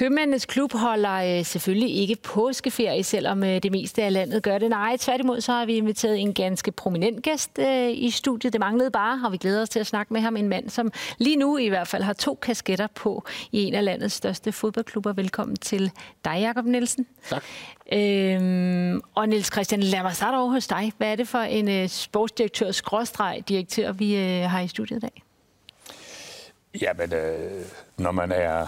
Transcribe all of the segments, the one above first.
Købmændenes klub holder øh, selvfølgelig ikke påskeferie, selvom øh, det meste af landet gør det. Nej, tværtimod så har vi inviteret en ganske prominent gæst øh, i studiet. Det manglede bare, og vi glæder os til at snakke med ham. En mand, som lige nu i hvert fald har to kasketter på i en af landets største fodboldklubber. Velkommen til dig, Jakob Nielsen. Tak. Øhm, og Niels Christian, lad mig starte over hos dig. Hvad er det for en øh, sportsdirektør, skråstreg direktør, vi øh, har i studiet i dag? Jamen, øh, når man er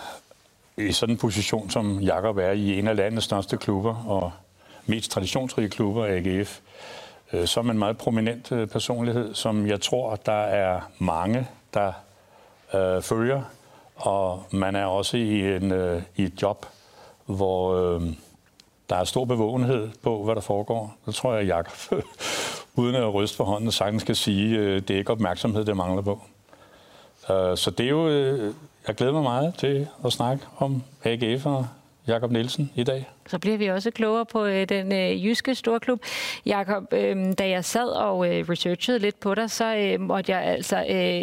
i sådan en position, som Jakob er i en af landets største klubber og mest traditionsrige klubber, AGF, øh, så er man en meget prominent øh, personlighed, som jeg tror, der er mange, der øh, følger. Og man er også i, en, øh, i et job, hvor øh, der er stor bevågenhed på, hvad der foregår. Så tror jeg, Jakob, uden at ryste for hånden, sagtens skal sige, øh, det er ikke opmærksomhed, det mangler på. Øh, så det er jo øh, jeg glæder mig meget til at snakke om AGF og Jakob Nielsen i dag. Så bliver vi også klogere på øh, den øh, jyske storklub. Jakob, øh, da jeg sad og øh, researchede lidt på dig, så øh, måtte jeg altså øh,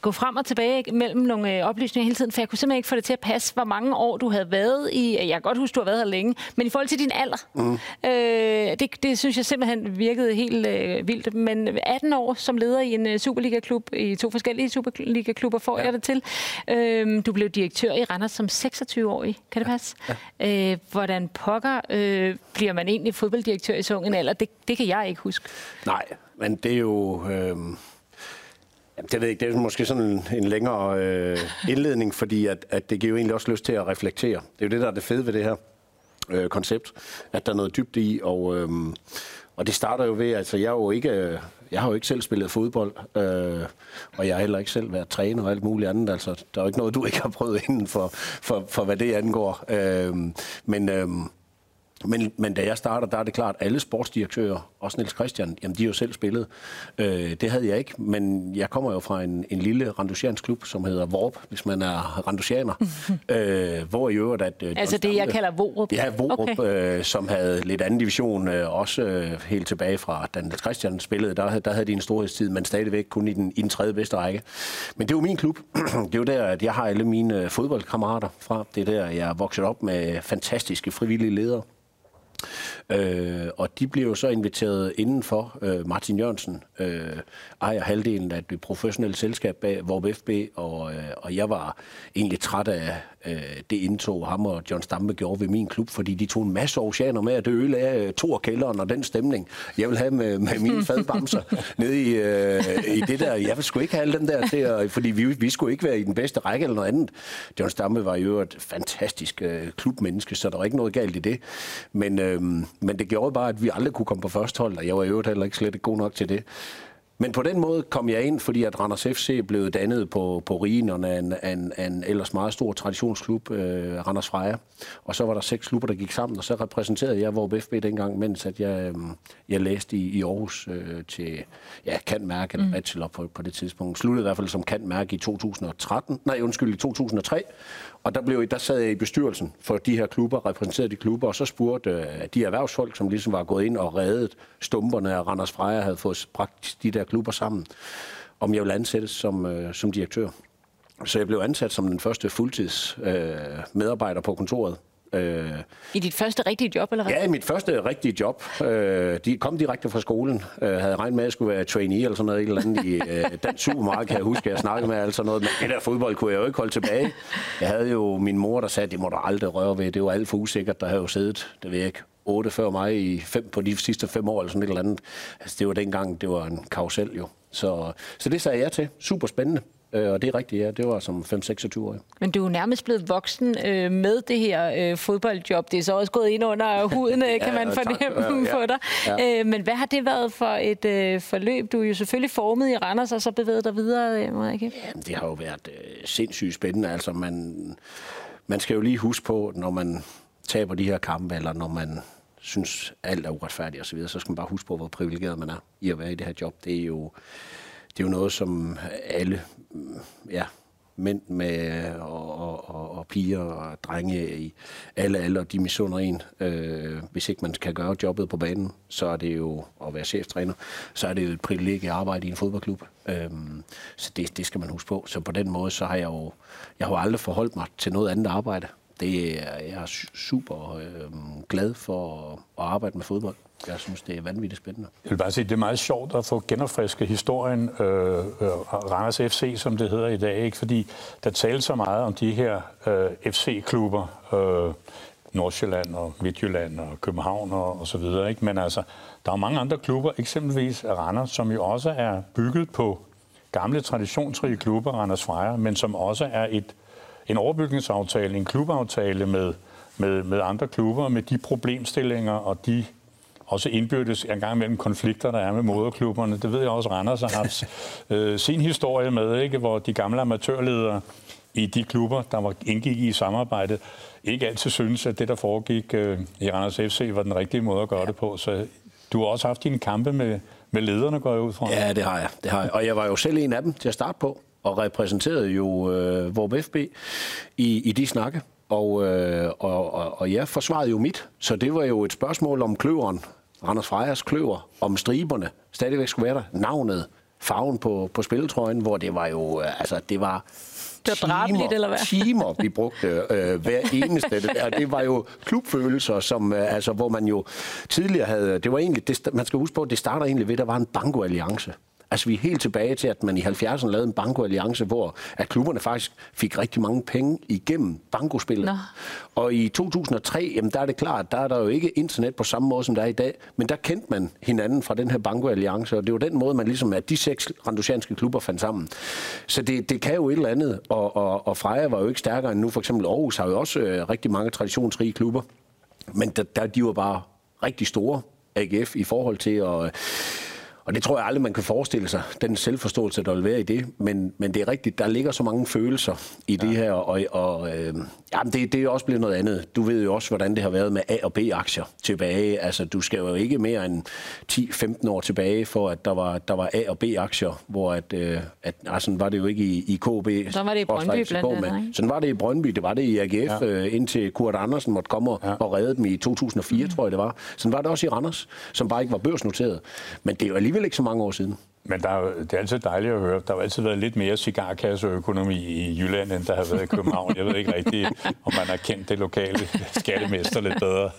gå frem og tilbage mellem nogle øh, oplysninger hele tiden, for jeg kunne simpelthen ikke få det til at passe, hvor mange år du havde været i. Jeg kan godt huske, du har været her længe, men i forhold til din alder, mm. øh, det, det synes jeg simpelthen virkede helt øh, vildt. Men 18 år som leder i en uh, Superliga-klub, i to forskellige Superliga-klubber, får ja. jeg det til. Øh, du blev direktør i Randers som 26-årig, kan det passe? Ja. Øh, hvordan pokker øh, bliver man egentlig fodbolddirektør i så ung en alder? Det, det kan jeg ikke huske. Nej, men det er jo... Øh Jamen, det ved jeg ikke. Det er måske sådan en, længere øh, indledning, fordi at, at det giver jo egentlig også lyst til at reflektere. Det er jo det, der er det fede ved det her øh, koncept, at der er noget dybt i, og, øh, og det starter jo ved, altså jeg er jo ikke, øh, jeg har jo ikke selv spillet fodbold, øh, og jeg har heller ikke selv været træner og alt muligt andet, altså der er jo ikke noget, du ikke har prøvet inden for, for, for hvad det angår. Øh, men øh, men, men da jeg starter, der er det klart, at alle sportsdirektører, også Niels Christian, jamen de har jo selv spillet. Øh, det havde jeg ikke, men jeg kommer jo fra en, en lille randusiansk klub, som hedder Vorp, hvis man er randusianer. øh, hvor i øvrigt at... Øh, altså det, jeg kalder Vorup? Ja, Vorup, okay. øh, som havde lidt anden division, øh, også øh, helt tilbage fra, da Niels Christian spillede, der, der havde de en storhedstid, men stadigvæk kun i den, i den tredje bedste række. Men det er jo min klub. det er jo der, at jeg har alle mine fodboldkammerater fra. Det er der, jeg er vokset op med fantastiske frivillige ledere. Øh, og de bliver jo så inviteret indenfor. Øh, Martin Jørgensen øh, ejer halvdelen af det professionelle selskab bag Vorp FB, og, øh, og jeg var egentlig træt af øh, det indtog ham og John Stampe gjorde ved min klub, fordi de tog en masse oceaner med, at det ødelagde øh, to af kælderen og den stemning, jeg vil have med, med mine fadbamser nede i, øh, i det der. Jeg vil sgu ikke have alle dem der, der fordi vi, vi skulle ikke være i den bedste række eller noget andet. John Stampe var jo et fantastisk øh, klubmenneske, så der var ikke noget galt i det. Men, øh, men det gjorde bare, at vi aldrig kunne komme på første hold, og jeg var i øvrigt heller ikke slet ikke god nok til det. Men på den måde kom jeg ind, fordi at Randers FC blev dannet på, på rigen af en, en, en ellers meget stor traditionsklub, øh, Randers Freja. Og så var der seks klubber, der gik sammen, og så repræsenterede jeg vores FB dengang, mens at jeg, øh, jeg læste i, i Aarhus øh, til ja, kantmærke eller mm. bachelor på, på det tidspunkt. Sluttede i hvert fald som kantmærke i 2013, nej undskyld, i 2003. Og der, blev, der sad jeg i bestyrelsen for de her klubber, repræsenterede de klubber, og så spurgte øh, de erhvervsfolk, som ligesom var gået ind og reddet stumperne af Randers Freja, havde fået bragt de der klubber sammen, om jeg ville ansættes som, øh, som direktør. Så jeg blev ansat som den første fuldtids øh, medarbejder på kontoret. Øh, I dit første rigtige job, eller hvad? Ja, mit første rigtige job. Øh, de kom direkte fra skolen. Øh, havde regnet med, at jeg skulle være trainee eller sådan noget, eller andet i øh, den supermarked, kan jeg huske, jeg snakkede med, altså noget. Men det der fodbold kunne jeg jo ikke holde tilbage. Jeg havde jo min mor, der sagde, det må du aldrig røre ved. Det var alt for usikkert. Der havde jo siddet, det ved jeg ikke, otte før mig i fem, på de sidste fem år, eller sådan et eller andet. Altså, det var dengang, det var en karusel jo. Så, så det sagde jeg til. Super spændende. Øh, og det er rigtigt, ja. Det var som 5-26 år. Men du er nærmest blevet voksen øh, med det her øh, fodboldjob. Det er så også gået ind under huden, øh, kan ja, man fornemme ja, på dig. Ja. Øh, men hvad har det været for et øh, forløb? Du er jo selvfølgelig formet i Randers, og så bevæget dig videre, øh, Marike. Ja, det har jo været øh, sindssygt spændende. Altså, man, man skal jo lige huske på, når man taber de her kampe, eller når man synes, alt er uretfærdigt osv., så, så skal man bare huske på, hvor privilegeret man er i at være i det her job. Det er jo det er jo noget, som alle mm, ja, mænd med, og, og, og, og piger og drenge i alle aldre, de misunder en. Øh, hvis ikke man kan gøre jobbet på banen, så er det jo at være cheftræner, så er det jo et privilegie at arbejde i en fodboldklub. Øh, så det, det skal man huske på. Så på den måde, så har jeg jo, jeg har jo aldrig forholdt mig til noget andet arbejde. Det er, jeg er super øh, glad for at, arbejde med fodbold. Jeg synes, det er vanvittigt spændende. Jeg vil bare sige, det er meget sjovt at få genopfrisket historien øh, øh, Randers FC, som det hedder i dag, ikke? fordi der tales så meget om de her øh, FC-klubber, øh, Nordsjælland og Midtjylland og København og, og så videre. Ikke? Men altså, der er mange andre klubber, eksempelvis Randers, som jo også er bygget på gamle traditionsrige klubber, Randers Freja, men som også er et, en overbygningsaftale, en klubaftale med, med, med andre klubber, med de problemstillinger og de også indbyrdes en gang mellem konflikter, der er med moderklubberne. Det ved jeg også, Randers har haft øh, sin historie med, ikke, hvor de gamle amatørledere i de klubber, der var indgik i samarbejdet, ikke altid synes, at det, der foregik øh, i Randers FC, var den rigtige måde at gøre det på. Så du har også haft dine kampe med, med lederne, går jeg ud fra. Ja, det har jeg. Det har jeg. Og jeg var jo selv en af dem til at starte på, og repræsenterede jo øh, vores FB i, i de snakke. Og, øh, og, og, og jeg forsvarede jo mit, så det var jo et spørgsmål om kløveren, Randers Frejas kløver, om striberne stadigvæk skulle være der. Navnet, farven på, på spilletrøjen, hvor det var jo, øh, altså det var det var timer, eller hvad? timer, vi brugte øh, hver eneste. Det, det var jo klubfølelser, som, øh, altså, hvor man jo tidligere havde... Det var egentlig, det, man skal huske på, at det starter egentlig ved, at der var en bankoalliance. Altså vi er helt tilbage til, at man i 70'erne lavede en bankoalliance, hvor at klubberne faktisk fik rigtig mange penge igennem bankospillet. Nå. Og i 2003, jamen der er det klart, der er der jo ikke internet på samme måde, som der er i dag, men der kendte man hinanden fra den her bankoalliance, og det var den måde, man ligesom, at de seks randusianske klubber fandt sammen. Så det, det kan jo et eller andet, og, og, og Freja var jo ikke stærkere end nu. For eksempel Aarhus har jo også øh, rigtig mange traditionsrige klubber, men der, der de var bare rigtig store, AGF, i forhold til at og det tror jeg aldrig, man kan forestille sig, den selvforståelse, der vil være i det. Men, men det er rigtigt, der ligger så mange følelser i ja. det her, og, og øh, jamen det, det er også blevet noget andet. Du ved jo også, hvordan det har været med A- og B-aktier tilbage. Altså, du skal jo ikke mere end 10-15 år tilbage, for at der var, der var A- og B-aktier, hvor at, øh, at altså, sådan var det jo ikke i, i KB. Så var det i Brøndby blandt andet, ikke? Sådan var det i Brøndby, det var det i AGF, ja. øh, indtil Kurt Andersen måtte komme og, ja. og redde dem i 2004, mm. tror jeg det var. Sådan var det også i Randers, som bare ikke var børsnoteret. Men det er jo alligevel ikke så mange år siden. Men der er, det er altid dejligt at høre. Der har altid været lidt mere cigarkasseøkonomi i Jylland, end der har været i København. Jeg ved ikke rigtigt, om man har kendt det lokale skattemester lidt bedre.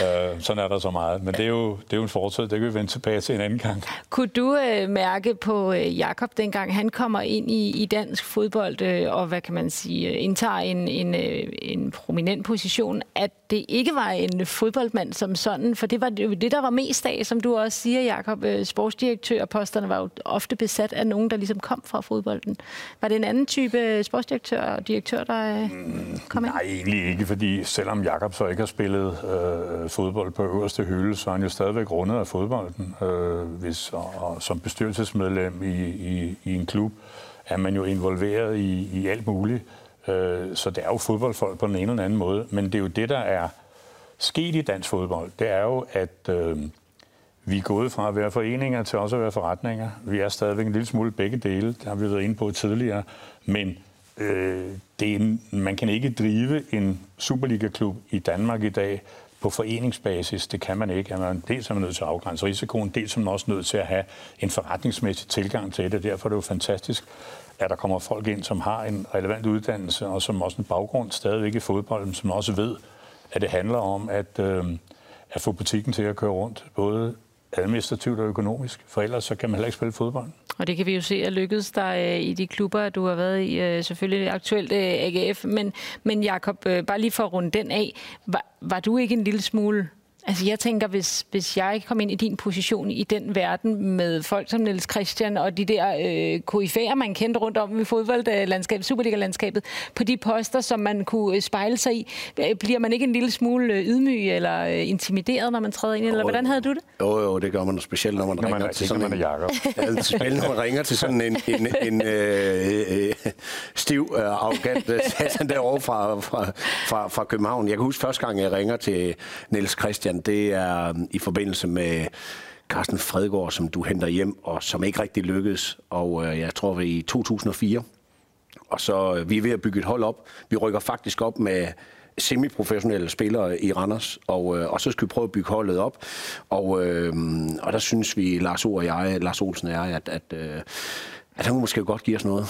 Uh, sådan er der så meget. Men det er jo, det er jo en fortid. Det kan vi vende tilbage til en anden gang. Kunne du uh, mærke på uh, Jakob dengang han kommer ind i, i dansk fodbold, uh, og hvad kan man sige, uh, indtager en, en, uh, en prominent position, at det ikke var en fodboldmand som sådan? For det var det, det der var mest af, som du også siger, Jakob, uh, sportsdirektørposterne var jo ofte besat af nogen, der ligesom kom fra fodbolden. Var det en anden type sportsdirektør og direktør, der mm, kom ind? Nej, egentlig ikke, fordi selvom Jakob så ikke har spillet øh, fodbold på øverste hylde, så er han jo stadigvæk rundet af fodbolden. Øh, hvis, og, og som bestyrelsesmedlem i, i, i en klub er man jo involveret i, i alt muligt. Øh, så det er jo fodboldfolk på den ene eller anden måde. Men det er jo det, der er sket i dansk fodbold. Det er jo, at... Øh, vi er gået fra at være foreninger til også at være forretninger. Vi er stadigvæk en lille smule begge dele, det har vi været inde på tidligere. Men øh, det er, man kan ikke drive en Superliga-klub i Danmark i dag på foreningsbasis. Det kan man ikke. Man, dels er man nødt til at afgrænse risikoen, dels er man også nødt til at have en forretningsmæssig tilgang til det. Derfor er det jo fantastisk, at der kommer folk ind, som har en relevant uddannelse, og som også en baggrund stadigvæk i fodbolden, som også ved, at det handler om at, øh, at få butikken til at køre rundt, både administrativt og økonomisk, for ellers så kan man heller ikke spille fodbold. Og det kan vi jo se at lykkedes der øh, i de klubber, du har været i, øh, selvfølgelig aktuelt øh, AGF, men, men Jakob, øh, bare lige for at runde den af, var, var du ikke en lille smule Altså jeg tænker, hvis, hvis jeg kom ind i din position i den verden med folk som Niels Christian og de der øh, koryfærer, man kendte rundt om i fodboldlandskabet, Superliga-landskabet, på de poster, som man kunne øh, spejle sig i, øh, bliver man ikke en lille smule øh, ydmyg eller intimideret, når man træder ind? Eller jo, hvordan havde du det? Jo, jo, det gør man specielt, når man når ringer man, til sådan en... ja, specielt, når man ringer til sådan en, en, en øh, øh, stiv, øh, arrogant satan derovre fra, fra, fra, fra København. Jeg kan huske første gang, jeg ringer til Niels Christian Christian, det er um, i forbindelse med Carsten Fredgaard, som du henter hjem, og som ikke rigtig lykkedes. Og øh, jeg tror, vi i 2004, og så øh, vi er ved at bygge et hold op. Vi rykker faktisk op med semiprofessionelle spillere i Randers, og, øh, og så skal vi prøve at bygge holdet op. Og, øh, og der synes vi, Lars O og jeg, Lars Olsen og jeg, at, at, øh, at han måske godt give os noget.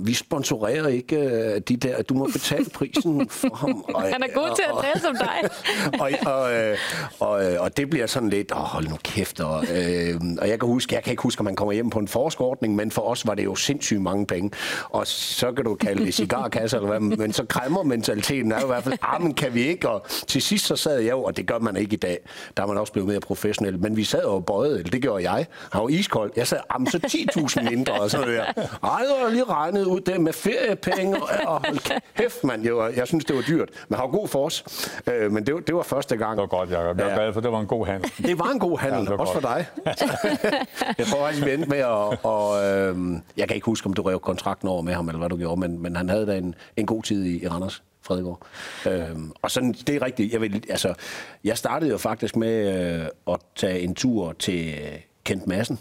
Vi sponsorerer ikke uh, de der, du må betale prisen for ham. Og, Han er god til at tale som dig. og, og, øh, og, og, og det bliver sådan lidt, åh, hold nu kæft. Og, øh, og jeg kan huske, jeg kan ikke huske, om man kommer hjem på en forskordning, men for os var det jo sindssygt mange penge. Og så kan du kalde det cigarkasse eller hvad, men så kræmmer mentaliteten er jo i hvert fald, ah, men kan vi ikke? Og til sidst så sad jeg jo, og det gør man ikke i dag, der er man også blevet mere professionel, men vi sad jo og bøjede, det gjorde jeg. Han var iskold. Jeg sagde, ah, så 10.000 mindre og sådan der. Ej, lige regnet ud det med feriepenge, og hold kæft, mand, jeg, var, jeg synes, det var dyrt. Men har god for os. Øh, men det, var, det var første gang. Det var godt, Jacob. Jeg er ja. glad for, det var en god handel. Det var en god handel, ja, også godt. for dig. jeg tror faktisk, vi endte med at... Og, øh, jeg kan ikke huske, om du rev kontrakten over med ham, eller hvad du gjorde, men, men han havde da en, en god tid i, i Randers. Fredegård. Øhm, og sådan, det er rigtigt. Jeg, vil, altså, jeg startede jo faktisk med øh, at tage en tur til Kent Madsen,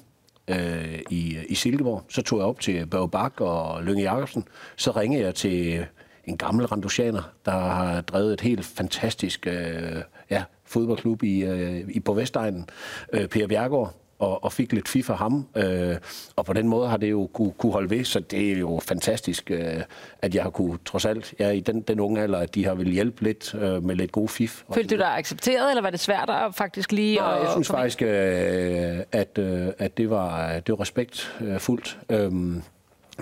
øh, i, i Silkeborg. Så tog jeg op til Børge Bak og Lønge Jacobsen. Så ringede jeg til en gammel randosianer, der har drevet et helt fantastisk øh, ja, fodboldklub i, øh, i på Vestegnen, øh, Per Bjergård, og, og fik lidt FIFA ham. Øh, og på den måde har det jo kunne, kunne holde ved, så det er jo fantastisk, øh, at jeg har kunne, trods alt, jeg er i den, den unge alder, at de har vil hjælpe lidt øh, med lidt god fif. Følte du dig accepteret, eller var det svært at faktisk lige... Nej, jeg synes faktisk, øh, at, øh, at det var, det var respektfuldt. Øh,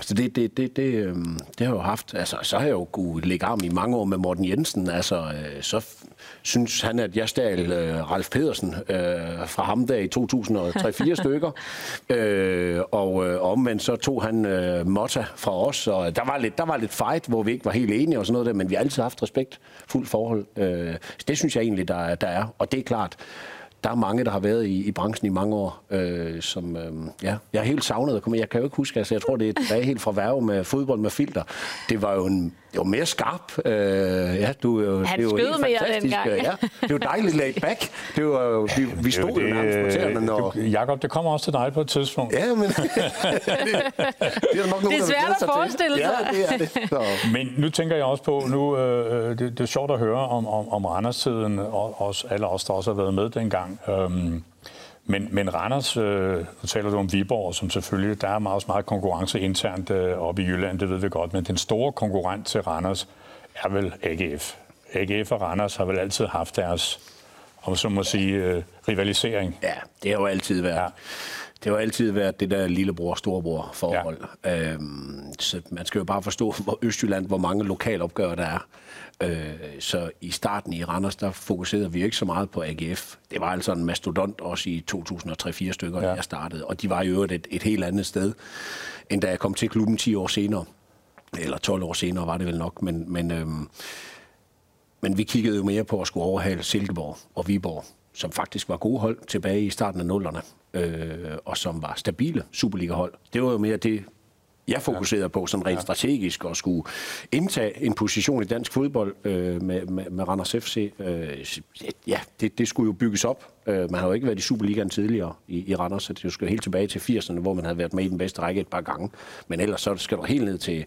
så det, det, det, det, øhm, det har jeg jo haft. Altså, så har jeg jo kunnet lægge arm i mange år med Morten Jensen. Altså, øh, så synes han, at jeg stjal uh, Ralf Pedersen uh, fra ham der i 2003-4 stykker. Uh, og uh, omvendt så tog han uh, Motta fra os. Og der var, lidt, der var lidt fight, hvor vi ikke var helt enige og sådan noget der, men vi har altid haft respekt, fuld forhold. Uh, det synes jeg egentlig, der, der er. Og det er klart, der er mange, der har været i, i branchen i mange år, øh, som øh, ja, jeg er helt savnet at komme Jeg kan jo ikke huske, altså jeg tror, det er helt fra værve med fodbold med filter. Det var jo en det var mere skarp. Øh, ja, du jo, Han det er jo skød mere dengang. Ja, det var dejligt laid back. Det var, vi, vi stod jo nærmest på tæerne, når... Jakob, det kommer også til dig på et tidspunkt. Ja, men... det, det, er nok nogen, det er svært at forestille sig. Ja, det er det. Så. Men nu tænker jeg også på, nu øh, det, det er sjovt at høre om, om, om Randers-tiden, og os, alle os, der også har været med dengang. Øhm, men, men Randers, øh, nu taler du om Viborg, som selvfølgelig, der er meget, meget konkurrence internt øh, oppe i Jylland, det ved vi godt, men den store konkurrent til Randers er vel AGF. AGF og Randers har vel altid haft deres, om så må sige, øh, rivalisering. Ja, det har jo altid været. Ja. Det har altid været det der lillebror-storebror forhold. Ja. Øhm, så man skal jo bare forstå, hvor Østjylland, hvor mange lokalopgør der er. Øh, så i starten i Randers, der fokuserede vi ikke så meget på AGF. Det var altså en mastodont også i 2003-4 stykker, ja. jeg startede. Og de var jo et, et helt andet sted, end da jeg kom til klubben 10 år senere. Eller 12 år senere var det vel nok. Men, men, øhm, men vi kiggede jo mere på at skulle overhale Silkeborg og Viborg som faktisk var gode hold tilbage i starten af nullerne, øh, og som var stabile Superliga-hold. Det var jo mere det, jeg fokuserede på sådan rent strategisk og skulle indtage en position i dansk fodbold øh, med, med, med Randers FC. Øh, ja, det, det skulle jo bygges op. Øh, man har jo ikke været i Superligaen tidligere i, i Randers, så det skal helt tilbage til 80'erne, hvor man havde været med i den bedste række et par gange. Men ellers så skal du helt ned til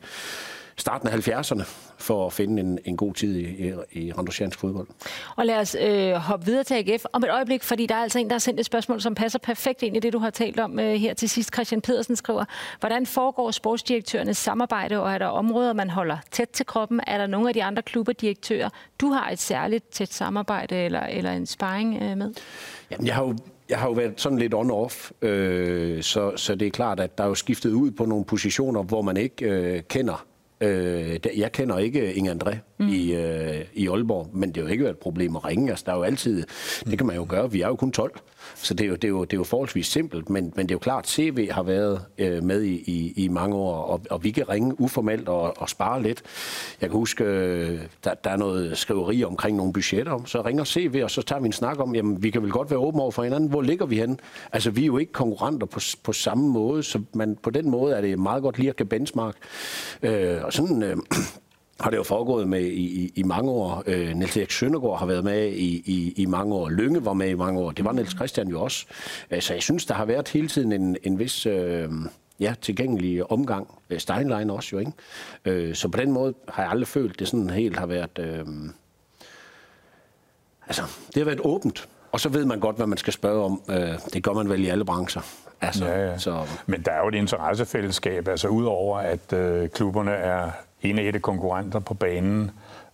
starten af 70'erne for at finde en, en god tid i, i, i randosiansk fodbold. Og lad os øh, hoppe videre til AGF om et øjeblik, fordi der er altså en, der har sendt et spørgsmål, som passer perfekt ind i det, du har talt om øh, her til sidst. Christian Pedersen skriver, hvordan foregår sportsdirektørernes samarbejde, og er der områder, man holder tæt til kroppen? Er der nogle af de andre klubberdirektører, du har et særligt tæt samarbejde eller, eller en sparring øh, med? Jamen, jeg har jo jeg har jo været sådan lidt on-off, øh, så, så det er klart, at der er jo skiftet ud på nogle positioner, hvor man ikke øh, kender Øh, jeg kender ikke Inge André mm. i, øh, i Aalborg, men det har jo ikke været et problem at ringe. Altså, der er jo altid, det kan man jo gøre. Vi er jo kun 12, så det er jo, det er jo, det er jo forholdsvis simpelt. Men, men det er jo klart, CV har været øh, med i, i, i mange år, og, og vi kan ringe uformelt og, og spare lidt. Jeg kan huske, øh, der, der er noget skriveri omkring nogle budgetter, så ringer CV, og så tager vi en snak om, jamen vi kan vel godt være åbne over for hinanden. Hvor ligger vi hen? Altså, vi er jo ikke konkurrenter på, på samme måde, så man, på den måde er det meget godt lige at kan benchmark. Øh, og sådan øh, har det jo foregået med i, i, i mange år. Øh, Niels Erik Søndergaard har været med i, i, i mange år. Lønge var med i mange år. Det var Niels Christian jo også. Øh, så jeg synes, der har været hele tiden en, en vis... Øh, ja, tilgængelig omgang. Øh, Steinlein også jo, ikke? Øh, så på den måde har jeg aldrig følt, det sådan helt har været... Øh, altså, det har været åbent. Og så ved man godt, hvad man skal spørge om. Øh, det gør man vel i alle brancher. Altså, ja, ja. Så... Men der er jo et interessefællesskab, altså udover at øh, klubberne er en af de konkurrenter på banen,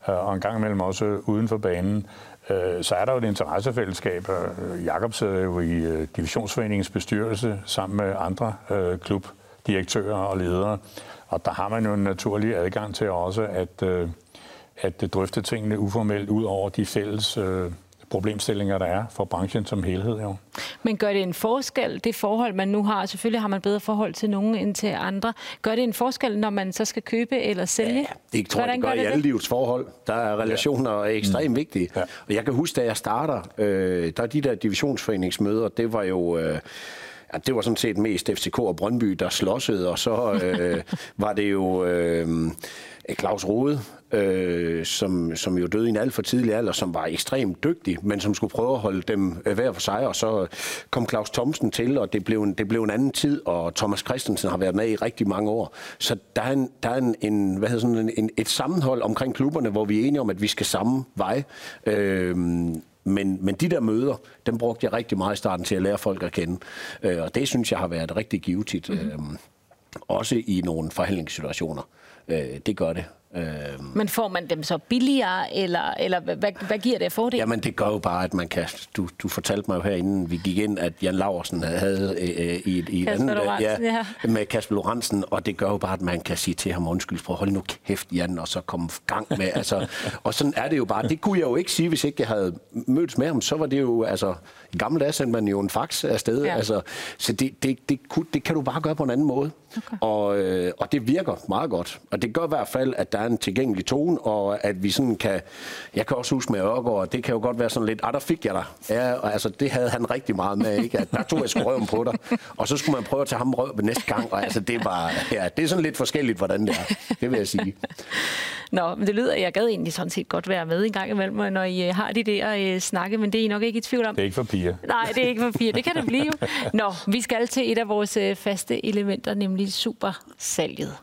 øh, og en gang imellem også uden for banen, øh, så er der jo et interessefællesskab. Jakob sidder jo i øh, divisionsforeningens bestyrelse sammen med andre øh, klubdirektører og ledere, og der har man jo en naturlig adgang til også at, øh, at drøfte tingene uformelt ud over de fælles øh, problemstillinger, der er for branchen som helhed. Jo. Men gør det en forskel, det forhold, man nu har? Selvfølgelig har man bedre forhold til nogen end til andre. Gør det en forskel, når man så skal købe eller sælge? Ja, det tror jeg, det gør, gør det i alle livets forhold. Der er relationer ja. ekstremt mm. vigtige. Ja. Og jeg kan huske, da jeg starter, øh, der er de der divisionsforeningsmøder, det var jo... Øh, Ja, det var sådan set mest FCK og Brøndby, der slåsede, og så øh, var det jo øh, Claus Rode, øh, som, som jo døde i en alt for tidlig alder, som var ekstremt dygtig, men som skulle prøve at holde dem øh, hver for sig, og så kom Claus Thomsen til, og det blev en, det blev en anden tid, og Thomas Christensen har været med i rigtig mange år. Så der er, en, der er en, en, hvad hedder sådan, en, et sammenhold omkring klubberne, hvor vi er enige om, at vi skal samme vej. Øh, men, men de der møder, dem brugte jeg rigtig meget i starten til at lære folk at kende. Øh, og det synes jeg har været rigtig givetigt. Mm-hmm. Øh, også i nogle forhandlingssituationer. Øh, det gør det. Øhm. Men får man dem så billigere, eller, eller hvad, hvad giver det for det? Jamen, det gør jo bare, at man kan... Du, du fortalte mig jo herinde, vi gik ind, at Jan Laversen havde øh, øh i, i et andet... Ja, ja. Med Kasper Lorentzen, og det gør jo bare, at man kan sige til ham, undskyld, prøv hold nu kæft, Jan, og så komme gang med... altså, og sådan er det jo bare. Det kunne jeg jo ikke sige, hvis ikke jeg havde mødtes med ham. Så var det jo... Altså, Gamle dage sendte man jo en fax afsted. Ja. Altså, så det, det, det, det, det kan du bare gøre på en anden måde. Okay. Og, øh, og det virker meget godt. Og det gør i hvert fald, at der er en tilgængelig tone, og at vi sådan kan... Jeg kan også huske med Ørgaard, det kan jo godt være sådan lidt, ah, der fik jeg dig. Ja, og altså, det havde han rigtig meget med, ikke? At der tog jeg sgu røven på dig. Og så skulle man prøve at tage ham røv næste gang, og altså, det var... Ja, det er sådan lidt forskelligt, hvordan det er. Det vil jeg sige. Nå, men det lyder, jeg gad egentlig sådan set godt være med en gang imellem, når I øh, har de der uh, snakke, men det er I nok ikke i tvivl om. Det er ikke for piger. Nej, det er ikke for piger. Det kan det blive. Nå, vi skal til et af vores uh, faste elementer, nemlig supersalget.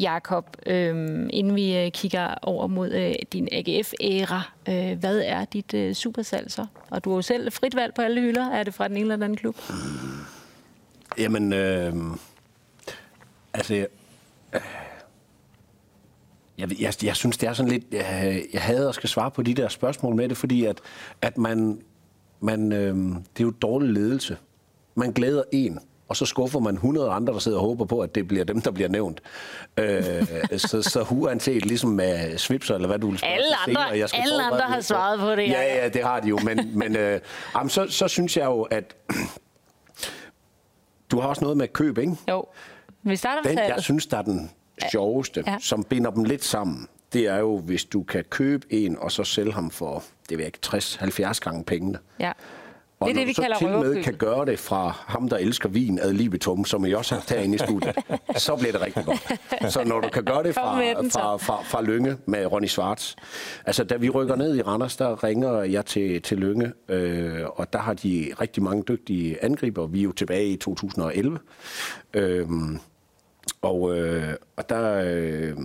Jakob, øhm, inden vi øh, kigger over mod øh, din AGF-æra, øh, hvad er dit øh, supersalg så? Og du har jo selv frit valg på alle hylder. Er det fra den ene eller anden klub? Jamen, øh, altså, øh, jeg, jeg, jeg synes, det er sådan lidt... Jeg, jeg havde at skal svare på de der spørgsmål med det, fordi at, at man... man øh, det er jo dårlig ledelse. Man glæder en, og så skuffer man 100 andre, der sidder og håber på, at det bliver dem, der bliver nævnt. Øh, så, så uanset ligesom med svipser, eller hvad du vil spørge Alle andre, senere, jeg alle andre har svaret på det. Ja, ja, det har de jo. Men, men øh, jamen, så, så synes jeg jo, at du har også noget med køb, ikke? Jo. Vi starter med Den, jeg synes, der er den sjoveste, ja. som binder dem lidt sammen. Det er jo, hvis du kan købe en, og så sælge ham for, det ved ikke, 60-70 gange pengene. Ja. Og det er det, vi kalder til med kan gøre det fra ham, der elsker vin ad libitum, som I også har taget ind i studiet, så bliver det rigtig godt. Så når du kan gøre det fra, fra, fra, fra Lønge med Ronny Schwartz. Altså, da vi rykker ned i Randers, der ringer jeg til, til Lønge, øh, og der har de rigtig mange dygtige angriber. Vi er jo tilbage i 2011. Øh, og, øh, og der, øh,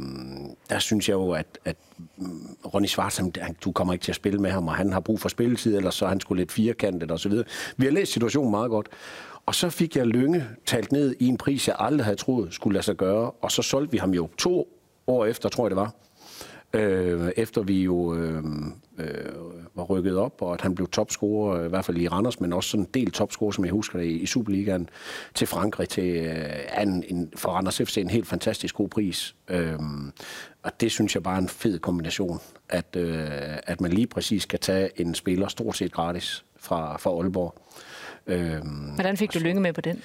der synes jeg jo, at, at Ronny Schwartz, han, du kommer ikke til at spille med ham, og han har brug for spilletid, eller så er han skulle lidt firkantet og så videre. Vi har læst situationen meget godt. Og så fik jeg Lønge talt ned i en pris, jeg aldrig havde troet skulle lade sig gøre, og så solgte vi ham jo to år efter, tror jeg det var øh, efter vi jo øh, øh, var rykket op, og at han blev topscorer, øh, i hvert fald i Randers, men også sådan en del topscorer, som jeg husker det, i Superligaen, til Frankrig, til øh, en, en, for Randers FC en helt fantastisk god pris. Øh, og det synes jeg bare er en fed kombination, at, øh, at man lige præcis kan tage en spiller stort set gratis fra, fra Aalborg. Øh, Hvordan fik du lynge med på den?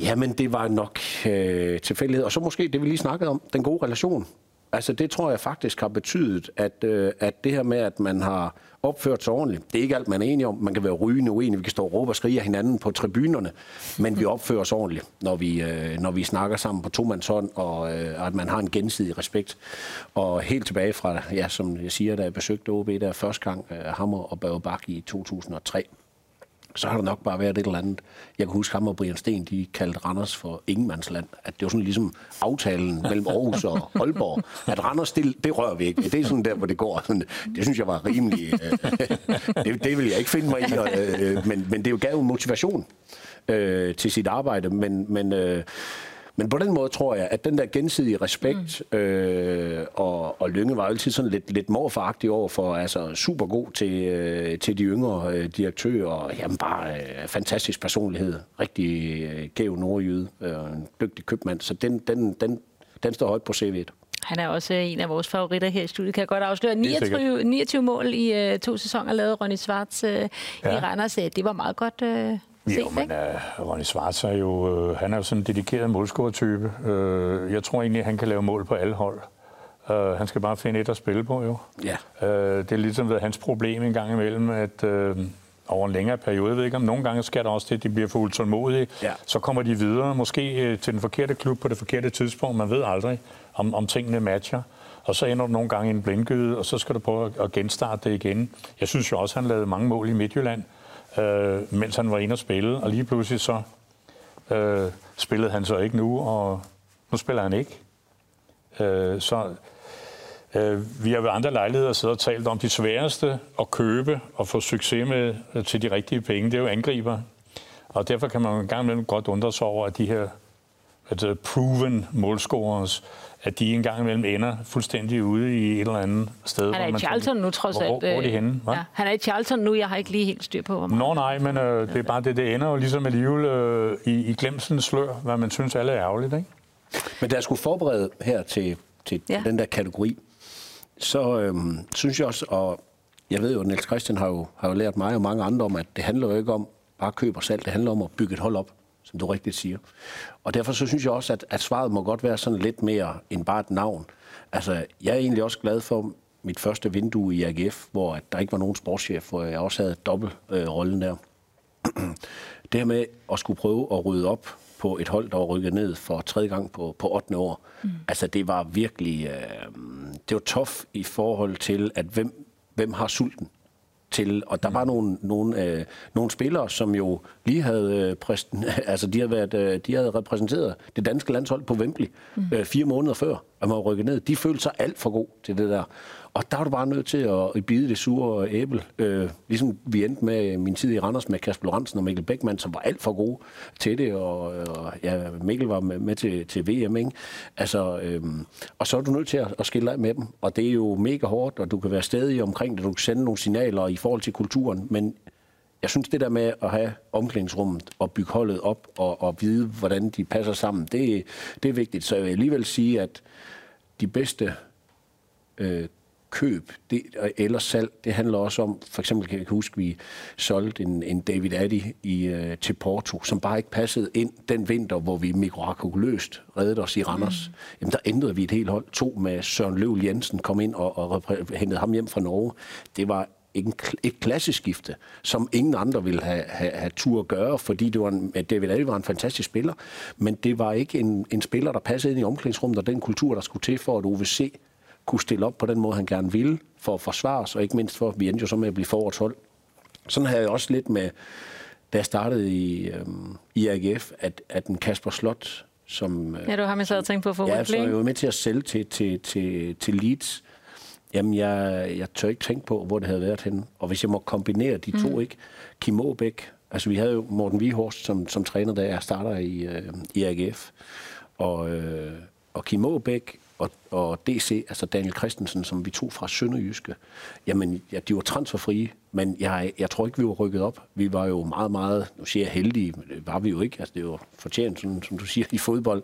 Jamen, det var nok øh, tilfældighed. Og så måske det, vi lige snakkede om, den gode relation. Altså det tror jeg faktisk har betydet, at, øh, at det her med, at man har opført sig ordentligt, det er ikke alt, man er enig om. Man kan være rygende uenig, vi kan stå og råbe og skrige af hinanden på tribunerne, men vi opfører os ordentligt, når vi, øh, når vi snakker sammen på to hånd, og øh, at man har en gensidig respekt. Og helt tilbage fra, ja, som jeg siger, da jeg besøgte OB der første gang, øh, Hammer og Børge Bak i 2003, så har der nok bare været et eller andet. Jeg kan huske ham og Brian Sten, de kaldte Randers for ingenmandsland. At det var sådan ligesom aftalen mellem Aarhus og Aalborg. At Randers, det, det rører vi ikke. Det er sådan der, hvor det går. Det synes jeg var rimelig... Øh, det, det vil jeg ikke finde mig i. Og, øh, øh, men, men det gav jo motivation øh, til sit arbejde. Men, men øh, men på den måde tror jeg, at den der gensidige respekt, mm. øh, og, og Lønge var altid sådan lidt, lidt morfaragtig over for, altså super god til, øh, til de yngre øh, direktører, og jamen bare øh, fantastisk personlighed, rigtig øh, gæv nordjyde, øh, en dygtig købmand, så den, den, den, den står højt på CV'et. Han er også en af vores favoritter her i studiet, kan jeg godt afsløre. 29, 29 mål i uh, to sæsoner lavet Ronny Svarts uh, ja. i Randers. Det var meget godt uh, set, jo, men uh, Ronny Svarts er jo, uh, han er jo sådan en dedikeret målscoretype. Uh, jeg tror egentlig, at han kan lave mål på alle hold. Uh, han skal bare finde et at spille på, jo. Ja. Uh, det er ligesom været hans problem en gang imellem, at uh, over en længere periode, jeg ved ikke om nogle gange sker der også det, at de bliver for utålmodige. Ja. Så kommer de videre, måske uh, til den forkerte klub på det forkerte tidspunkt. Man ved aldrig, om, om tingene matcher. Og så ender du nogle gange i en blindgyde, og så skal du prøve at genstarte det igen. Jeg synes jo også, at han lavede mange mål i Midtjylland øh, mens han var inde og spille, og lige pludselig så øh, spillede han så ikke nu, og nu spiller han ikke. Øh, så øh, vi har ved andre lejligheder siddet og talt om de sværeste at købe og få succes med øh, til de rigtige penge, det er jo angriber. Og derfor kan man en gang imellem godt undre sig over, at de her at, proven målscorers, at de en gang imellem ender fuldstændig ude i et eller andet sted. Han er i Charlton nu, trods alt. Hvor, hvor er de henne? Ja, han er i Charlton nu, jeg har ikke lige helt styr på, hvor Nå nej, men øh, det er bare det, det ender jo ligesom alligevel øh, i, i glemselens slør, hvad man synes alle er ærgerligt, ikke? Men da jeg skulle forberede her til, til ja. den der kategori, så øh, synes jeg også, og jeg ved jo, at Niels Christian har jo, har jo lært mig og mange andre om, at det handler jo ikke om bare køb og salg, det handler om at bygge et hold op som du rigtigt siger. Og derfor så synes jeg også, at, at svaret må godt være sådan lidt mere end bare et navn. Altså, jeg er egentlig også glad for mit første vindue i AGF, hvor at der ikke var nogen sportschef, hvor jeg også havde dobbelt øh, rollen der. det her med at skulle prøve at rydde op på et hold, der var rykket ned for tredje gang på, på 8. år. Mm. Altså, det var virkelig... Øh, det var tof i forhold til, at hvem, hvem har sulten til, og der var nogle, nogle, øh, nogle spillere, som jo lige havde, øh, præsten, altså de havde, været, øh, de havde repræsenteret det danske landshold på Wembley mm. øh, fire måneder før, at man var rykket ned. De følte sig alt for god til det der. Og der var du bare nødt til at, bide det sure æble. Øh, ligesom vi endte med min tid i Randers med Kasper Lorentzen og Mikkel Beckmann, som var alt for gode til det. Og, og ja, Mikkel var med, med til, til VM, ikke? Altså, øh, og så er du nødt til at, at skille af med dem. Og det er jo mega hårdt, og du kan være stadig omkring det. Du kan sende nogle signaler i forhold til kulturen. Men jeg synes, det der med at have omklædningsrummet og bygge holdet op og, og vide, hvordan de passer sammen, det, det er vigtigt. Så jeg vil alligevel sige, at de bedste øh, køb det, eller salg, det handler også om, for eksempel kan jeg huske, vi solgte en, en David Addy i, uh, til Porto, som bare ikke passede ind den vinter, hvor vi mirakuløst reddede os i Randers. Mm. Jamen der ændrede vi et helt hold. To med Søren Løv Jensen kom ind og, og hentede ham hjem fra Norge. Det var en, et klassisk skifte, som ingen andre ville have, have, have tur at gøre, fordi det var en, David Addy var en fantastisk spiller, men det var ikke en, en spiller, der passede ind i omklædningsrummet og den kultur, der skulle til for, at OVC kunne stille op på den måde, han gerne ville, for at forsvare os, og ikke mindst for, at vi endte jo så med at blive forårets hold. Sådan havde jeg også lidt med, da jeg startede i, øhm, i AGF, at, at en Kasper Slot, som... Ja, du har mig så at tænke på for Ja, så jeg jo med til at sælge til, til, til, til Leeds. Jamen, jeg, jeg tør ikke tænke på, hvor det havde været henne. Og hvis jeg må kombinere de to, mm. ikke? Kim Aabæk, altså vi havde jo Morten Vihorst som, som træner, da jeg starter i, øh, i AGF. Og, øh, og Kim Aabæk og, og DC, altså Daniel Christensen, som vi tog fra Sønderjyske, jamen, ja, de var transferfrie, men jeg, jeg tror ikke, vi var rykket op. Vi var jo meget, meget, nu siger jeg heldige, men det var vi jo ikke. Altså, det var fortjent, sådan, som du siger, i fodbold.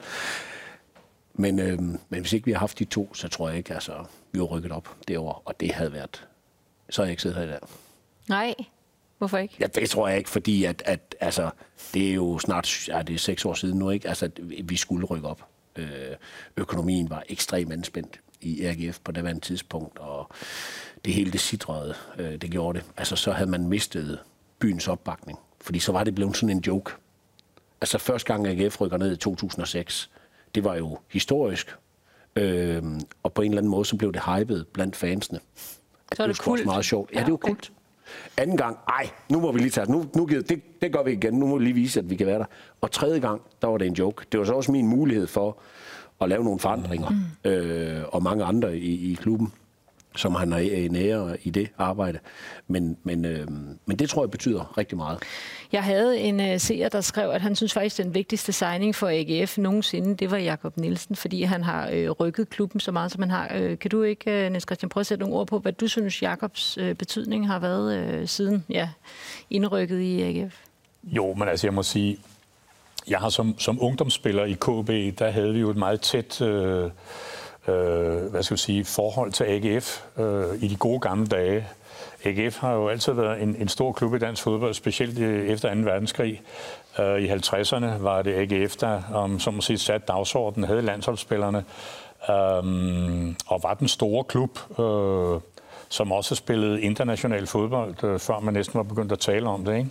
Men, øh, men hvis ikke vi har haft de to, så tror jeg ikke, altså, vi var rykket op derovre, og det havde været, så har jeg ikke siddet her i dag. Nej, Hvorfor ikke? Ja, det tror jeg ikke, fordi at, at altså, det er jo snart ja, det er seks år siden nu, ikke? Altså, vi skulle rykke op. Øh, økonomien var ekstremt anspændt i RGF på det tidspunkt, og det hele det sidrede, øh, det gjorde det. Altså så havde man mistet byens opbakning, fordi så var det blevet sådan en joke. Altså første gang AGF rykker ned i 2006, det var jo historisk, øh, og på en eller anden måde så blev det hypet blandt fansene. så er det, det kult. meget sjovt. Ja, det var kult. Anden gang, ej, nu må vi lige tage, nu, nu det, det gør vi igen, nu må vi lige vise, at vi kan være der. Og tredje gang, der var det en joke. Det var så også min mulighed for at lave nogle forandringer, mm. øh, og mange andre i, i klubben som han er en ære i det arbejde. Men, men, øh, men det tror jeg betyder rigtig meget. Jeg havde en uh, seer, der skrev, at han synes faktisk, den vigtigste signing for AGF nogensinde, det var Jakob Nielsen, fordi han har øh, rykket klubben så meget, som han har. Øh, kan du ikke, øh, Niels Christian, prøve at sætte nogle ord på, hvad du synes, Jakobs øh, betydning har været øh, siden ja, indrykket i AGF? Jo, men altså jeg må sige, jeg har som, som ungdomsspiller i KB, der havde vi jo et meget tæt... Øh, øh, hvad skal jeg sige, forhold til AGF øh, i de gode gamle dage. AGF har jo altid været en, en stor klub i dansk fodbold, specielt efter 2. verdenskrig. Øh, I 50'erne var det AGF, der om, som sige, satte dagsordenen, havde landsholdsspillerne, øh, og var den store klub, øh, som også spillede international fodbold, øh, før man næsten var begyndt at tale om det. Ikke?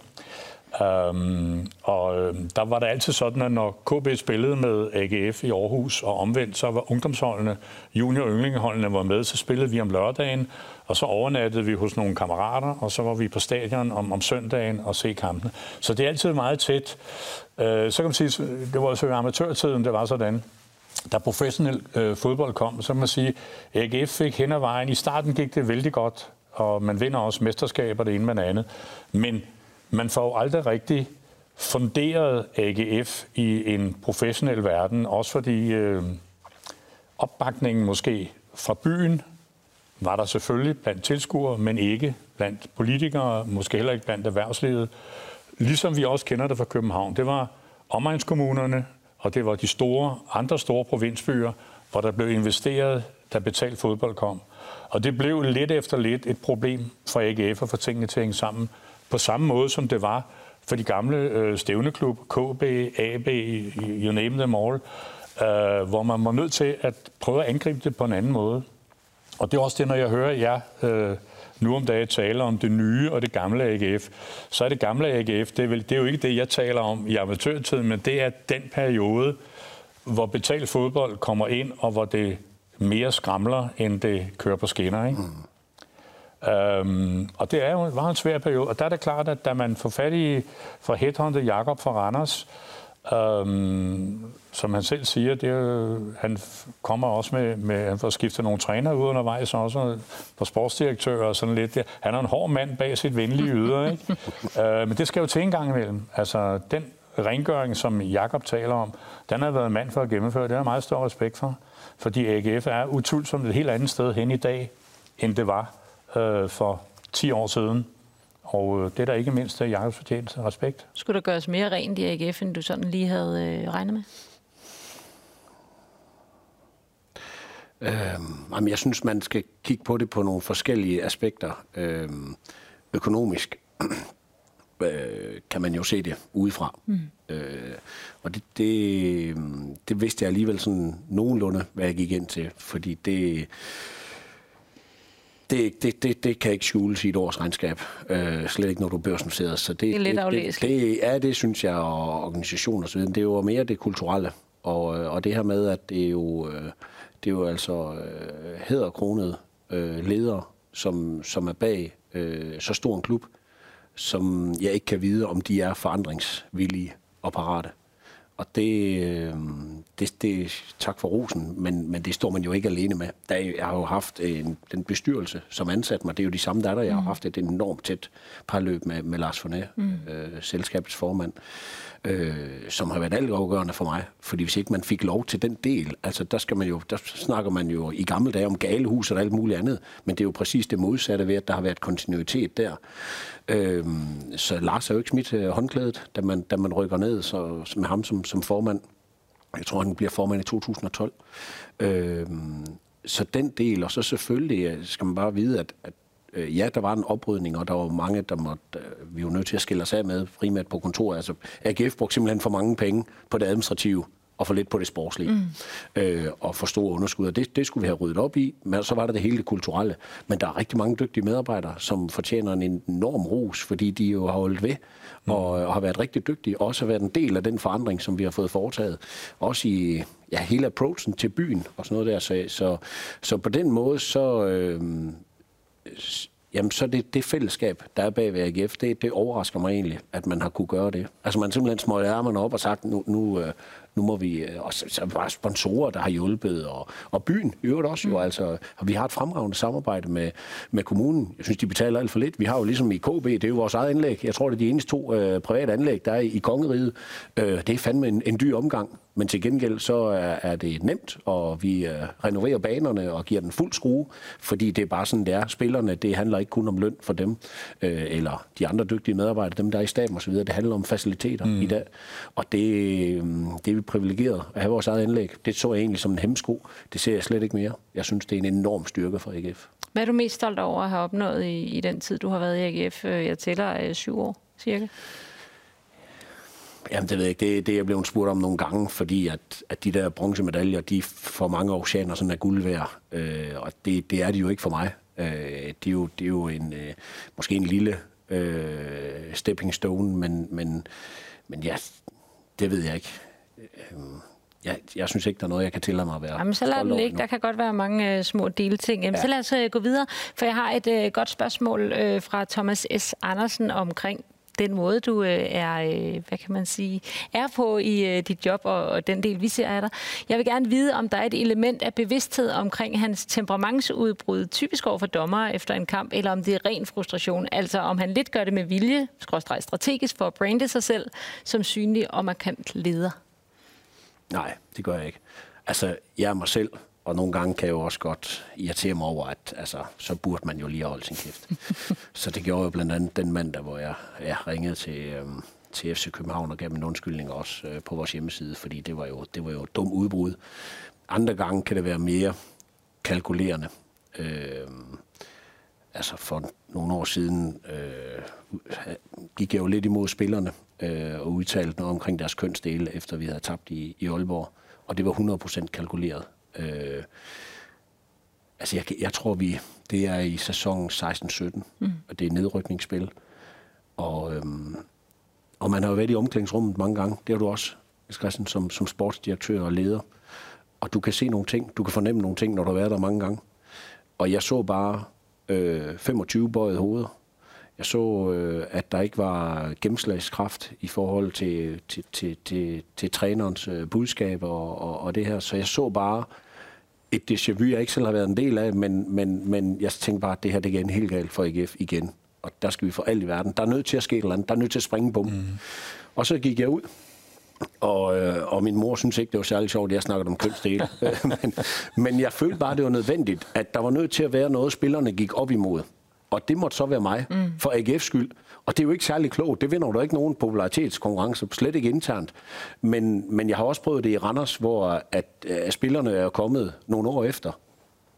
Um, og øhm, der var det altid sådan, at når KB spillede med AGF i Aarhus og omvendt, så var ungdomsholdene, junior- og yndlingeholdene var med, så spillede vi om lørdagen, og så overnattede vi hos nogle kammerater, og så var vi på stadion om, om søndagen og se kampene. Så det er altid meget tæt. Uh, så kan man sige, det var også i amatørtiden, det var sådan. Da professionel uh, fodbold kom, så kan man sige, at AGF fik hen ad vejen. I starten gik det vældig godt, og man vinder også mesterskaber det ene med det andet. Men man får jo aldrig rigtig funderet AGF i en professionel verden, også fordi øh, opbakningen måske fra byen var der selvfølgelig blandt tilskuere, men ikke blandt politikere, måske heller ikke blandt erhvervslivet. Ligesom vi også kender det fra København. Det var omegnskommunerne, og det var de store, andre store provinsbyer, hvor der blev investeret, da betalt fodbold kom. Og det blev lidt efter lidt et problem for AGF at få tingene til at hænge sammen på samme måde som det var for de gamle øh, stævneklub, KB, AB, you name them all, øh, hvor man var nødt til at prøve at angribe det på en anden måde. Og det er også det, når jeg hører jer øh, nu om dagen tale om det nye og det gamle AGF, så er det gamle AGF, det er, vel, det er jo ikke det, jeg taler om i amatørtiden, men det er den periode, hvor betalt fodbold kommer ind, og hvor det mere skramler, end det kører på skinner. Ikke? Mm. Øhm, og det er jo, var en svær periode, og der er det klart, at da man får fat i fra Headhunter Jakob fra Randers, øhm, som han selv siger, det er, han kommer også med, med han får skiftet nogle træner ud undervejs, også på sportsdirektør og sådan lidt. Han er en hård mand bag sit venlige yder, ikke? øh, men det skal jo til en gang imellem. Altså, den rengøring, som Jakob taler om, den har været mand for at gennemføre. Det har jeg meget stor respekt for. Fordi AGF er utvivlsomt et helt andet sted hen i dag, end det var øh, for 10 år siden. Og øh, det er der ikke mindst af Jakobs fortjeneste respekt. Skulle der gøres mere rent i AGF, end du sådan lige havde øh, regnet med? Øhm, jeg synes, man skal kigge på det på nogle forskellige aspekter. Øhm, økonomisk øh, kan man jo se det udefra. Mm. Øh, og det, det, det vidste jeg alligevel sådan nogenlunde, hvad jeg gik ind til. Fordi det det, det, det, det kan ikke skjules i et års regnskab. Øh, slet ikke, når du er børsnoteret. Så det, det er lidt det, det, det, Ja, det synes jeg, og organisationer videre. Det er jo mere det kulturelle. Og, øh, og det her med, at det er jo, øh, det er jo altså øh, hæderkronede øh, ledere, som, som er bag øh, så stor en klub, som jeg ikke kan vide, om de er forandringsvillige og parate. Og det, øh, det, det, tak for rosen, men, men det står man jo ikke alene med. Der, jeg har jo haft en, den bestyrelse, som ansat mig. Det er jo de samme der, der. Jeg har mm. haft et enormt tæt parløb med, med Lars Fornæ, mm. øh, selskabets formand øh, som har været altafgørende for mig. Fordi hvis ikke man fik lov til den del, altså der, skal man jo, der snakker man jo i gamle dage om galehus og alt muligt andet, men det er jo præcis det modsatte ved, at der har været kontinuitet der. Øh, så Lars har jo ikke smidt øh, håndklædet, da man, da man rykker ned så, med ham som, som formand. Jeg tror, han bliver formand i 2012. Øh, så den del, og så selvfølgelig øh, skal man bare vide, at, at øh, ja, der var en oprydning, og der var mange, der måtte, øh, vi var nødt til at skille os af med, primært på kontoret. Altså, AGF brugte simpelthen for mange penge på det administrative og for lidt på det sportslige. Mm. Øh, og for store underskud. Og det, det skulle vi have ryddet op i. Men så var der det hele det kulturelle. Men der er rigtig mange dygtige medarbejdere, som fortjener en enorm ros, fordi de jo har holdt ved mm. og, og har været rigtig dygtige. Også har været en del af den forandring, som vi har fået foretaget. Også i ja, hele approachen til byen og sådan noget der. Så, så, så på den måde, så, øh, jamen så det, det fællesskab, der er bag ved AGF, det, det overrasker mig egentlig, at man har kunne gøre det. Altså man simpelthen smøjt ærmerne op og sagt, nu, nu, øh, nu må vi, øh, og så, så bare sponsorer, der har hjulpet, og, og byen i øvrigt også jo, mm. altså, og vi har et fremragende samarbejde med, med kommunen. Jeg synes, de betaler alt for lidt. Vi har jo ligesom i KB, det er jo vores eget anlæg. Jeg tror, det er de eneste to øh, private anlæg, der er i, i kongeriget. Øh, det er fandme en, en dyr omgang, men til gengæld så er, er det nemt, og vi øh, renoverer banerne og giver den fuld skrue, fordi det er bare sådan, det er. Spillerne, det handler ikke kun om løn for dem, øh, eller de andre dygtige medarbejdere, dem der er i staben osv. Det handler om faciliteter mm. i dag, og det, øh, det privilegeret at have vores eget anlæg. Det så jeg egentlig som en hemsko. Det ser jeg slet ikke mere. Jeg synes, det er en enorm styrke for AGF. Hvad er du mest stolt over at have opnået i, i den tid, du har været i AGF? Jeg tæller øh, syv år, cirka. Jamen, det ved jeg ikke. Det, det er jeg blevet spurgt om nogle gange, fordi at, at de der bronzemedaljer, de for mange oceaner sådan er guld værd. Øh, og det, det er de jo ikke for mig. Øh, det, er jo, det er jo en, øh, måske en lille øh, stepping stone, men, men, men ja, det ved jeg ikke. Øh, jeg, jeg synes ikke, der er noget, jeg kan tillade mig at være Jamen, så lad den ligge. Der kan godt være mange uh, små delting. Jamen, ja. Så lad os uh, gå videre, for jeg har et uh, godt spørgsmål uh, fra Thomas S. Andersen omkring den måde, du øh, er, øh, hvad kan man sige, er på i øh, dit job, og, og den del, vi ser af dig. Jeg vil gerne vide, om der er et element af bevidsthed omkring hans temperamentsudbrud, typisk over for dommer efter en kamp, eller om det er ren frustration. Altså om han lidt gør det med vilje, skråstrej strategisk, for at brande sig selv som synlig og markant leder. Nej, det gør jeg ikke. Altså, jeg er mig selv, og nogle gange kan jeg jo også godt irritere mig over, at altså, så burde man jo lige holde sin kæft. så det gjorde jo blandt andet den mandag, hvor jeg, jeg ringede til, øhm, til FC København og gav en undskyldning også øh, på vores hjemmeside, fordi det var jo, det var jo et dumt udbrud. Andre gange kan det være mere kalkulerende. Øh, altså for nogle år siden øh, gik jeg jo lidt imod spillerne øh, og udtalte noget omkring deres kønsdele, efter vi havde tabt i, i Aalborg. Og det var 100% kalkuleret. Øh, altså, jeg, jeg tror, vi det er i sæsonen 16-17, mm. og det er nedrykningsspil. Og, øhm, og man har jo været i omklædningsrummet mange gange. Det har du også, Christian, som, som sportsdirektør og leder. Og du kan se nogle ting, du kan fornemme nogle ting, når du har været der mange gange. Og jeg så bare øh, 25 bøjet hoveder. Jeg så, øh, at der ikke var gennemslagskraft i forhold til, til, til, til, til trænerens øh, budskab og, og, og det her. Så jeg så bare et déjà vu, jeg ikke selv har været en del af, men, men, men jeg tænkte bare, at det her det er en helt galt for AGF igen. Og der skal vi for alt i verden. Der er nødt til at ske et eller andet. Der er nødt til at springe bum. Mm. Og så gik jeg ud, og, øh, og min mor synes ikke, det var særlig sjovt, at jeg snakkede om kønsdele. men, men jeg følte bare, det var nødvendigt, at der var nødt til at være noget, spillerne gik op imod. Og det måtte så være mig, mm. for AGF's skyld. Og det er jo ikke særlig klogt. Det vinder du ikke nogen popularitetskonkurrence, slet ikke internt. Men, men jeg har også prøvet det i Randers, hvor at, at øh, spillerne er kommet nogle år efter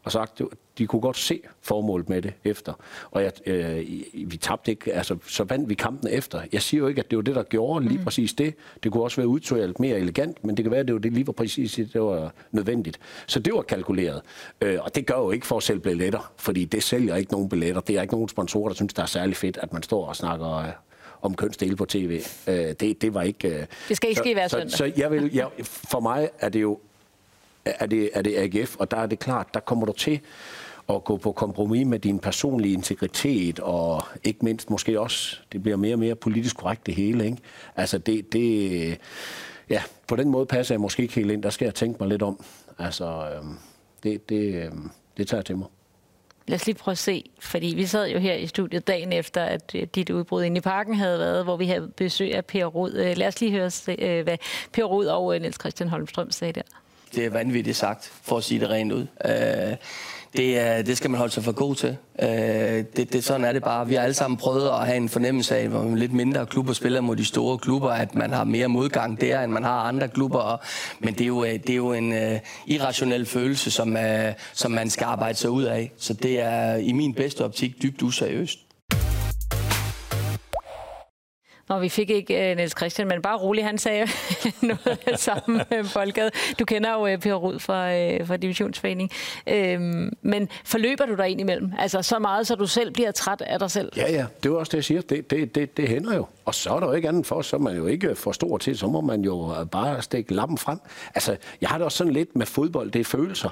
og sagt, de kunne godt se formålet med det efter. Og jeg, øh, vi tabte ikke, altså så vandt vi kampen efter. Jeg siger jo ikke, at det var det, der gjorde lige mm. præcis det. Det kunne også være udtalt mere elegant, men det kan være, at det var det lige var præcis det, der var nødvendigt. Så det var kalkuleret. Øh, og det gør jo ikke for at sælge billetter, fordi det sælger ikke nogen billetter. Det er ikke nogen sponsorer, der synes, det er særlig fedt, at man står og snakker øh, om kønsdele på tv. Øh, det, det var ikke... Øh, det skal ikke ske hver søndag. Så, så jeg vil, jeg, for mig er det jo er det, er det AGF, og der er det klart, der kommer du til at gå på kompromis med din personlige integritet, og ikke mindst måske også, det bliver mere og mere politisk korrekt det hele. Ikke? Altså det, det, ja, på den måde passer jeg måske ikke helt ind. Der skal jeg tænke mig lidt om. Altså, øhm, det, det, øhm, det tager jeg til mig. Lad os lige prøve at se, fordi vi sad jo her i studiet dagen efter, at øh, dit udbrud inde i parken havde været, hvor vi havde besøg af Per Rud. Øh, lad os lige høre, øh, hvad Per Rud og Niels Christian Holmstrøm sagde der. Det er vanvittigt sagt, for at sige det rent ud. Øh, det, er, det skal man holde sig for god til. Øh, det, det, sådan er det bare. Vi har alle sammen prøvet at have en fornemmelse af, hvor lidt mindre klubber spiller mod de store klubber, at man har mere modgang der, end man har andre klubber. Men det er jo, øh, det er jo en uh, irrationel følelse, som, uh, som man skal arbejde sig ud af. Så det er i min bedste optik dybt useriøst. Nå, vi fik ikke uh, Niels Christian, men bare rolig, han sagde noget sammen med øh, folket. Du kender jo uh, Per Rud fra, uh, fra Divisionsforening. Uh, men forløber du dig ind imellem? Altså så meget, så du selv bliver træt af dig selv? Ja, ja. Det er også det, jeg siger. Det, det, det, det hænder jo. Og så er der jo ikke andet for, så er man jo ikke for stor til. Så må man jo bare stikke lappen frem. Altså, jeg har det også sådan lidt med fodbold. Det er følelser.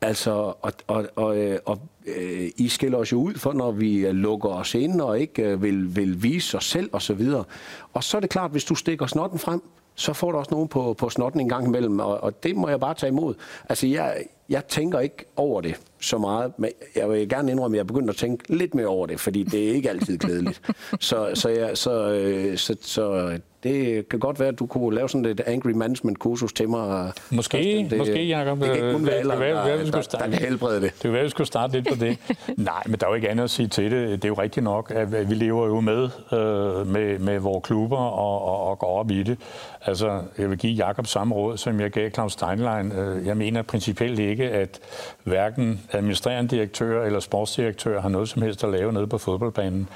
Altså, og, og, og, øh, og øh, I skiller os jo ud for, når vi lukker os ind og ikke øh, vil, vil vise os selv og så. Og så er det klart, hvis du stikker snotten frem, så får du også nogen på, på snotten en gang imellem, og, og det må jeg bare tage imod. Altså, jeg, jeg tænker ikke over det så meget, men jeg vil gerne indrømme, at jeg er begyndt at tænke lidt mere over det, fordi det er ikke altid glædeligt. så, så, jeg, så, øh, så, så det kan godt være, at du kunne lave sådan et angry management kursus til mig. Måske, det, måske Jacob. Det kan ikke kun være alderen, der, der, der, der kan helbrede det. Det kan være, vi skulle starte lidt på det. Nej, men der er jo ikke andet at sige til det. Det er jo rigtigt nok, at vi lever jo med øh, med, med vores klubber og, og, og går op i det. Altså, jeg vil give Jakob samme råd, som jeg gav Claus Steinlein. Øh, jeg mener principielt ikke, at hverken administrerende direktør eller sportsdirektør har noget som helst at lave nede på fodboldbanen.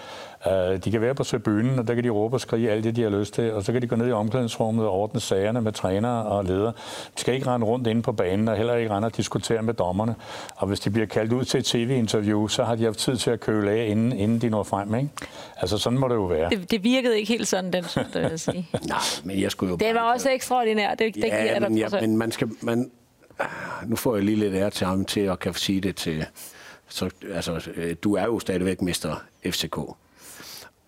Uh, de kan være på tribunen, og der kan de råbe og skrige alt det, de har lyst til, og så kan de gå ned i omklædningsrummet og ordne sagerne med trænere og ledere. De skal ikke rende rundt inde på banen, og heller ikke rende og diskutere med dommerne. Og hvis de bliver kaldt ud til et tv-interview, så har de haft tid til at køle af, inden, inden de når frem. Ikke? Altså, sådan må det jo være. Det, det virkede ikke helt sådan, den synes jeg vil sige. Nej, men jeg skulle jo... Det var også ekstraordinært, det, det ja, giver men, ja, men man skal... Man, nu får jeg lige lidt ære til ham til at kan sige det til... Så, altså, øh, du er jo stadigvæk mester FCK.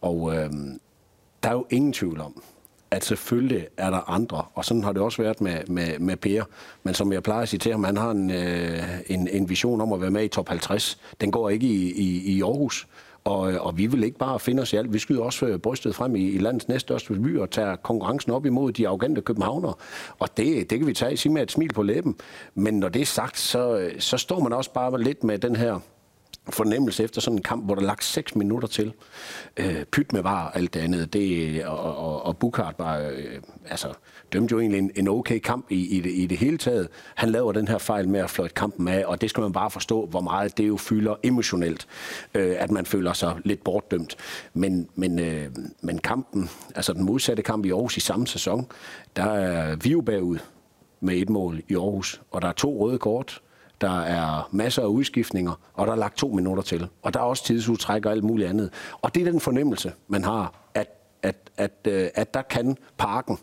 Og øh, der er jo ingen tvivl om, at selvfølgelig er der andre, og sådan har det også været med, med, med Per. Men som jeg plejer at sige til ham, han har en, øh, en, en vision om at være med i top 50. Den går ikke i, i, i Aarhus. Og, øh, og vi vil ikke bare finde os i alt. Vi skyder også øh, brystet frem i, i landets næststørste by og tager konkurrencen op imod de arrogante københavnere. Og det, det kan vi tage sige med et smil på læben. Men når det er sagt, så, øh, så står man også bare lidt med den her fornemmelse efter sådan en kamp, hvor der lagt 6 minutter til. Øh, pyt med var alt det andet. Det, og, og, og Bukart var, øh, altså, dømte jo egentlig en, en okay kamp i, i, det, i det hele taget. Han laver den her fejl med at fløjte kampen af, og det skal man bare forstå, hvor meget det jo fylder emotionelt, øh, at man føler sig lidt bortdømt. Men, men, øh, men kampen, altså den modsatte kamp i Aarhus i samme sæson, der er vi jo bagud med et mål i Aarhus, og der er to røde kort, der er masser af udskiftninger, og der er lagt to minutter til. Og der er også tidsudtræk og alt muligt andet. Og det er den fornemmelse, man har, at, at, at, øh, at, der kan parken,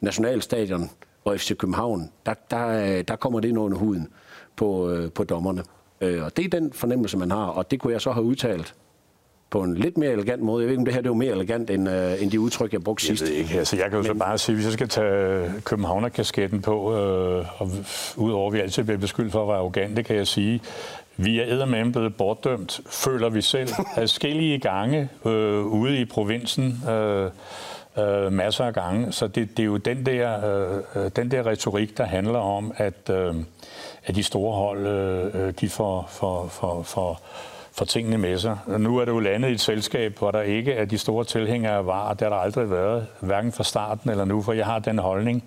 Nationalstadion og FC København, der, der, øh, der kommer det ind under huden på, øh, på dommerne. Og det er den fornemmelse, man har, og det kunne jeg så have udtalt på en lidt mere elegant måde. Jeg ved ikke, om det her det var mere elegant, end, uh, end de udtryk, jeg brugte sidst. Jeg ved ikke. Altså, jeg kan jo Men... så bare sige, hvis jeg skal tage Københavner-kasketten på, øh, og udover at vi altid bliver beskyldt for at være arrogante, kan jeg sige, vi er eddermame blevet bortdømt, føler vi selv, adskillige gange øh, ude i provinsen. Øh, øh, masser af gange. Så det, det er jo den der, øh, øh den der retorik, der handler om, at, øh, at de store hold øh, øh de får, får, får, får for tingene med sig. Nu er det jo landet i et selskab, hvor der ikke er de store tilhængere af var, det har der aldrig været, hverken fra starten eller nu, for jeg har den holdning,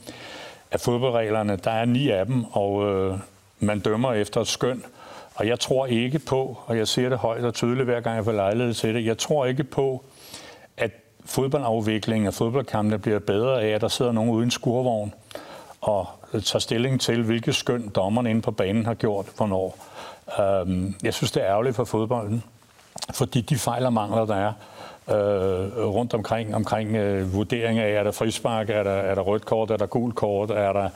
at fodboldreglerne, der er ni af dem, og øh, man dømmer efter et skøn, og jeg tror ikke på, og jeg siger det højt og tydeligt hver gang jeg får lejlighed til det, jeg tror ikke på, at fodboldafviklingen og fodboldkampene bliver bedre af, at der sidder nogen uden skurvogn og øh, tager stilling til, hvilke skøn dommerne inde på banen har gjort, hvornår. Øhm, jeg synes, det er ærgerligt for fodbolden, fordi de fejl og mangler, der er øh, rundt omkring, omkring øh, vurdering af, er der frispark, er der, er der rødt kort, er der gult kort, er der,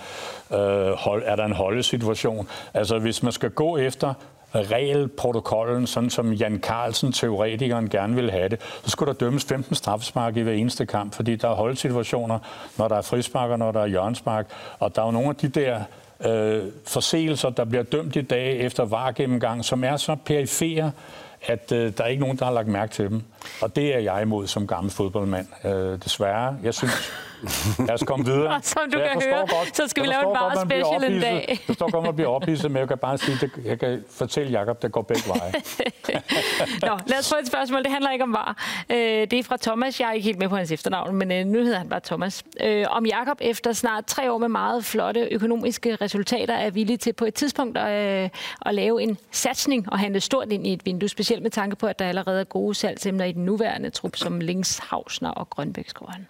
øh, hold, er der en holdesituation. Altså, hvis man skal gå efter regelprotokollen, sådan som Jan Carlsen, teoretikeren, gerne vil have det, så skulle der dømmes 15 straffespark i hver eneste kamp, fordi der er holdsituationer, når der er frispark og når der er hjørnspark, og der er jo nogle af de der øh, forseelser, der bliver dømt i dag efter varegennemgang, som er så perifere, at øh, der er ikke nogen, der har lagt mærke til dem. Og det er jeg imod som gammel fodboldmand. Øh, desværre. Jeg synes, Lad os komme videre. Som du kan høre, godt, så skal vi lave en meget special en dag. Jeg forstår godt, man bliver ophidset, men jeg kan bare sige, at jeg kan fortælle Jacob, der går begge veje. Nå, lad os få et spørgsmål. Det handler ikke om var. Øh, det er fra Thomas. Jeg er ikke helt med på hans efternavn, men øh, nu hedder han bare Thomas. Øh, om Jacob efter snart tre år med meget flotte økonomiske resultater er villig til på et tidspunkt at, at lave en satsning og handle stort ind i et vindue, specielt med tanke på, at der allerede er gode salgsemner i den nuværende trup, som Links, Havsner og Grønbæksgården.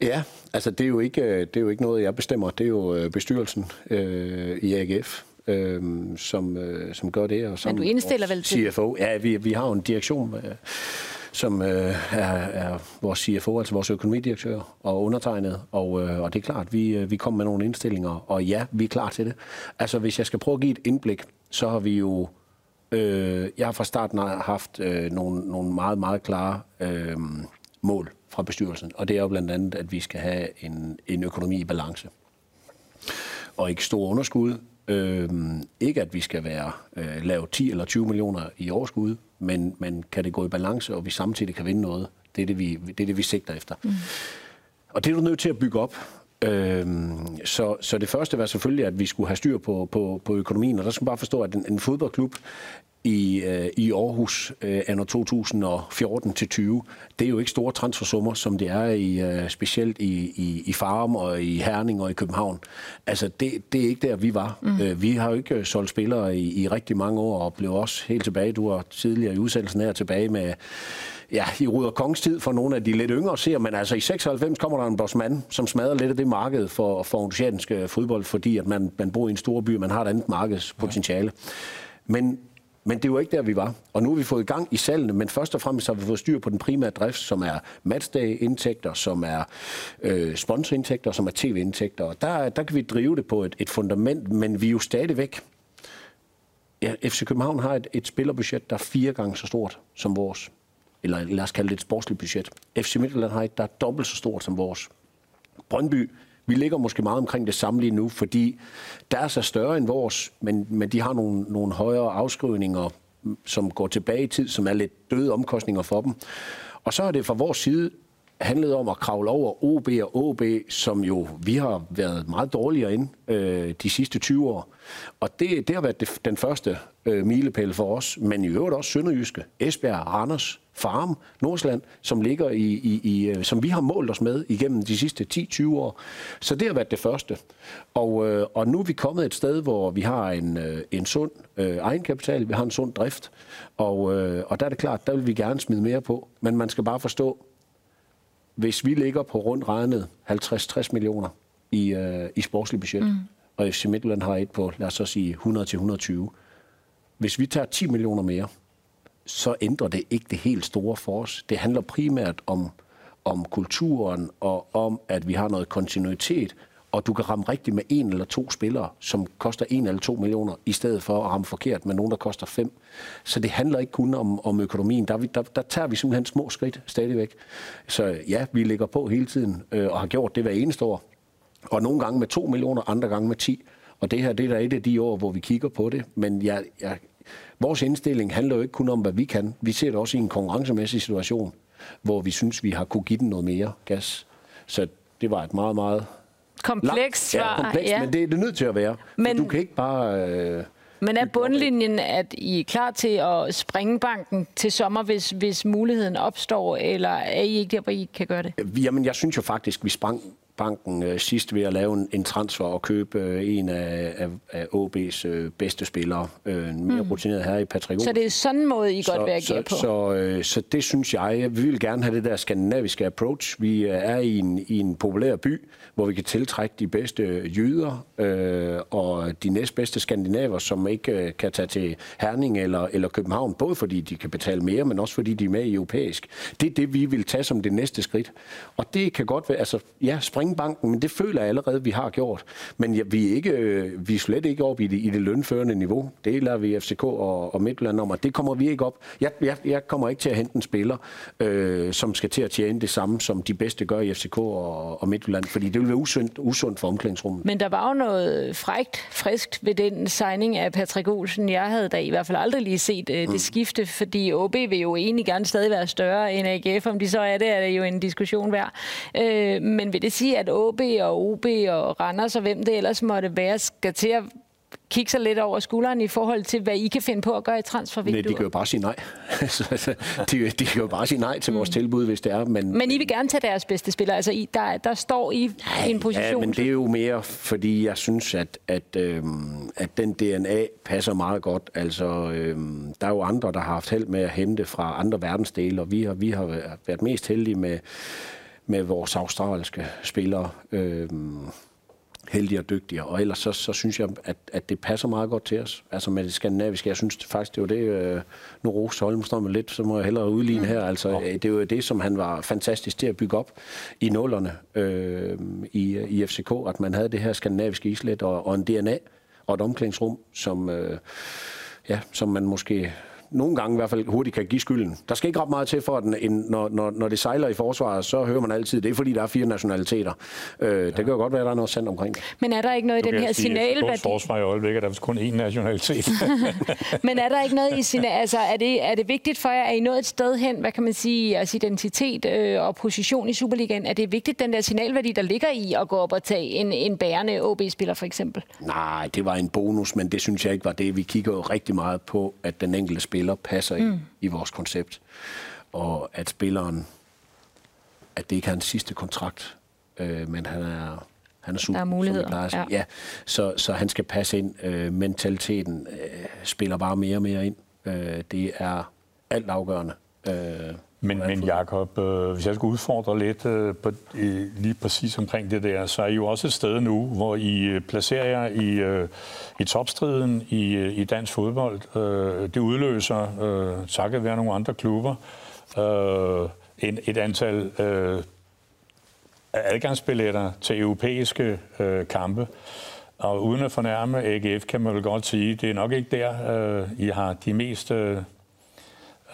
Ja, altså det er, jo ikke, øh, det er jo ikke noget, jeg bestemmer. Det er jo øh, bestyrelsen øh, i AGF, øh, som, øh, som gør det. Og som, Men du indstiller vel til? CFO. Ja, vi, vi har jo en direktion, øh, som øh, er, er vores CFO, altså vores økonomidirektør og undertegnet. Og, øh, og det er klart, vi, øh, vi kommer med nogle indstillinger, og ja, vi er klar til det. Altså, hvis jeg skal prøve at give et indblik, så har vi jo... Øh, jeg har fra starten haft øh, nogle, nogle meget, meget klare øh, mål fra bestyrelsen, og det er jo blandt andet, at vi skal have en, en økonomi i balance. Og ikke store underskud, Øh, ikke at vi skal være øh, lave 10 eller 20 millioner i overskud, men, men kan det gå i balance, og vi samtidig kan vinde noget. Det er det, vi, det, er det, vi sigter efter. Mm. Og det er du nødt til at bygge op. Øhm, så, så det første var selvfølgelig, at vi skulle have styr på, på, på økonomien, og der skal man bare forstå, at en, en fodboldklub i, øh, i Aarhus øh, anno 2014 til 20. Det er jo ikke store transfersummer, som det er i øh, specielt i, i, i Farum og i Herning og i København. Altså, det, det er ikke der, vi var. Mm. Øh, vi har jo ikke solgt spillere i, i rigtig mange år, og blev også helt tilbage. Du var tidligere i udsendelsen her tilbage med ja, i Ruder Kongs tid for nogle af de lidt yngre ser, men altså i 96 kommer der en bossmand, som smadrer lidt af det marked for, for oceansk fodbold, fordi at man, man bor i en stor by, man har et andet markedspotentiale. Ja. Men men det var ikke der, vi var. Og nu har vi fået i gang i salgene, men først og fremmest har vi fået styr på den primære drift, som er matchday-indtægter, som er øh, sponsorindtægter, som er tv-indtægter. Og der, der kan vi drive det på et, et fundament, men vi er jo stadigvæk... Ja, FC København har et, et spillerbudget, der er fire gange så stort som vores. Eller lad os kalde det et sportsligt budget. FC Midtjylland har et, der er dobbelt så stort som vores. Brøndby vi ligger måske meget omkring det samme lige nu, fordi deres er større end vores, men, men de har nogle, nogle højere afskrivninger, som går tilbage i tid, som er lidt døde omkostninger for dem. Og så er det fra vores side handlede om at kravle over OB og OB, som jo vi har været meget dårligere ind øh, de sidste 20 år. Og det, det har været det, den første øh, milepæl for os, men i øvrigt også Sønderjyske, Esbjerg, Randers, Farm, Nordsland, som ligger i, i, i, øh, som vi har målt os med igennem de sidste 10-20 år. Så det har været det første. Og, øh, og nu er vi kommet et sted, hvor vi har en, øh, en sund øh, egenkapital, vi har en sund drift, og, øh, og der er det klart, der vil vi gerne smide mere på. Men man skal bare forstå, hvis vi ligger på rundt regnet 50-60 millioner i, øh, i sportslig budget, mm. og FC Midtjylland har et på, lad os så sige, 100-120, hvis vi tager 10 millioner mere, så ændrer det ikke det helt store for os. Det handler primært om, om kulturen og om, at vi har noget kontinuitet, og du kan ramme rigtigt med en eller to spillere, som koster en eller to millioner, i stedet for at ramme forkert med nogen, der koster fem. Så det handler ikke kun om, om økonomien. Der, der, der tager vi simpelthen små skridt stadigvæk. Så ja, vi ligger på hele tiden, øh, og har gjort det hver eneste år. Og nogle gange med to millioner, andre gange med 10. Og det her, det er da et af de år, hvor vi kigger på det. Men jeg, jeg, vores indstilling handler jo ikke kun om, hvad vi kan. Vi ser det også i en konkurrencemæssig situation, hvor vi synes, vi har kunne give den noget mere gas. Så det var et meget, meget komplekst svar. Ja, komplekst, ja. men det er det nødt til at være. Men, du kan ikke bare... Øh, men er bundlinjen, at I er klar til at springe banken til sommer, hvis, hvis muligheden opstår, eller er I ikke der, hvor I kan gøre det? Jamen, jeg synes jo faktisk, vi sprang banken øh, sidst ved at lave en, en transfer og købe øh, en af, af, af OB's øh, bedste spillere. Øh, en mere mm. rutineret her i Patrick Så det er sådan en måde, I så, godt vil agere på? Så, så, øh, så det synes jeg. Vi vil gerne have det der skandinaviske approach. Vi er i en, i en populær by, hvor vi kan tiltrække de bedste øh, jøder øh, og de næstbedste skandinaver, som ikke øh, kan tage til Herning eller, eller København, både fordi de kan betale mere, men også fordi de er med i europæisk. Det er det, vi vil tage som det næste skridt. Og det kan godt være, altså ja, springbanken, men det føler jeg allerede, vi har gjort. Men ja, vi, er ikke, øh, vi er slet ikke op i det, i det lønførende niveau. Det lader vi FCK og, og Midtjylland om, og det kommer vi ikke op. Jeg, jeg, jeg kommer ikke til at hente en spiller, øh, som skal til at tjene det samme, som de bedste gør i FCK og, og Midtjylland, fordi det vil være usundt, usundt for omklædningsrummet. Men der var jo noget frægt, friskt ved den signing af Patrick Olsen. Jeg havde da i hvert fald aldrig lige set det mm. skifte, fordi OB vil jo egentlig gerne stadig være større end AGF. Om de så er det, er det jo en diskussion værd. Uh, men vil det sige, at OB og OB og Randers og hvem det ellers måtte være, skal til at kigge sig lidt over skulderen i forhold til, hvad I kan finde på at gøre i transfervinduet? Nej, de kan jo bare sige nej. de, de kan jo bare sige nej til vores mm. tilbud, hvis det er. Men, men I vil gerne tage deres bedste spillere? Altså, I, der, der står I i en position? Ja, men det er jo mere, fordi jeg synes, at, at, øhm, at den DNA passer meget godt. Altså, øhm, der er jo andre, der har haft held med at hente fra andre verdensdele, og vi har, vi har været mest heldige med, med vores australske spillere. Øhm, heldige og dygtige. Og ellers så, så synes jeg, at, at det passer meget godt til os. Altså med det skandinaviske. Jeg synes det faktisk, det var det, øh, nu Rose Holm står med lidt, så må jeg hellere udligne her. Altså, øh, det var det, som han var fantastisk til at bygge op i nullerne øh, i, i FCK, at man havde det her skandinaviske islet og, og en DNA og et omklædningsrum, som, øh, ja, som man måske nogle gange i hvert fald hurtigt kan give skylden. Der skal ikke ret meget til for, at en, når, når, når det sejler i forsvaret, så hører man altid, det er fordi, der er fire nationaliteter. Øh, det kan jo godt være, at der er noget sandt omkring det. Men er der ikke noget i den her signalværdi? forsvar i øjeblikket er der kun én nationalitet. Men er der ikke noget i sin... Altså, er det, er det vigtigt for jer, at I nået et sted hen, hvad kan man sige, jeres identitet øh, og position i Superligaen? Er det vigtigt, den der signalværdi, der ligger i at gå op og tage en, en bærende OB-spiller, for eksempel? Nej, det var en bonus, men det synes jeg ikke var det. Vi kigger jo rigtig meget på, at den enkelte spiller spiller passer mm. i, i vores koncept. Og at spilleren, at det ikke er hans sidste kontrakt, øh, men han er, han er super, der er muligheder. ja. ja. så, så han skal passe ind. Øh, mentaliteten øh, spiller bare mere og mere ind. Øh, det er alt afgørende. Øh, men, men Jacob, øh, hvis jeg skulle udfordre lidt øh, på, øh, lige præcis omkring det der, så er I jo også et sted nu, hvor I øh, placerer jer i, øh, i topstriden i, øh, i dansk fodbold. Øh, det udløser, øh, takket være nogle andre klubber, øh, en, et antal øh, adgangsbilletter til europæiske øh, kampe. Og uden at fornærme AGF, kan man vel godt sige, det er nok ikke der, øh, I har de mest... Øh,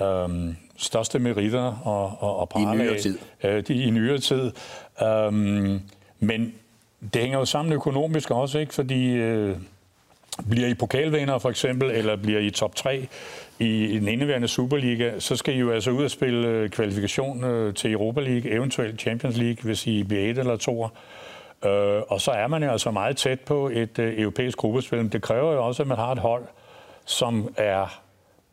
øh, største meritter og, og, og I nyere tid. Øh, de, I nyere tid. Um, men det hænger jo sammen økonomisk også, ikke? fordi øh, bliver I pokalvinder for eksempel, eller bliver I top 3 i, i den indeværende Superliga, så skal I jo altså ud og spille øh, kvalifikation øh, til Europa League, eventuelt Champions League, hvis I bliver et eller to. Øh, og så er man jo altså meget tæt på et øh, europæisk gruppespil. Men det kræver jo også, at man har et hold, som er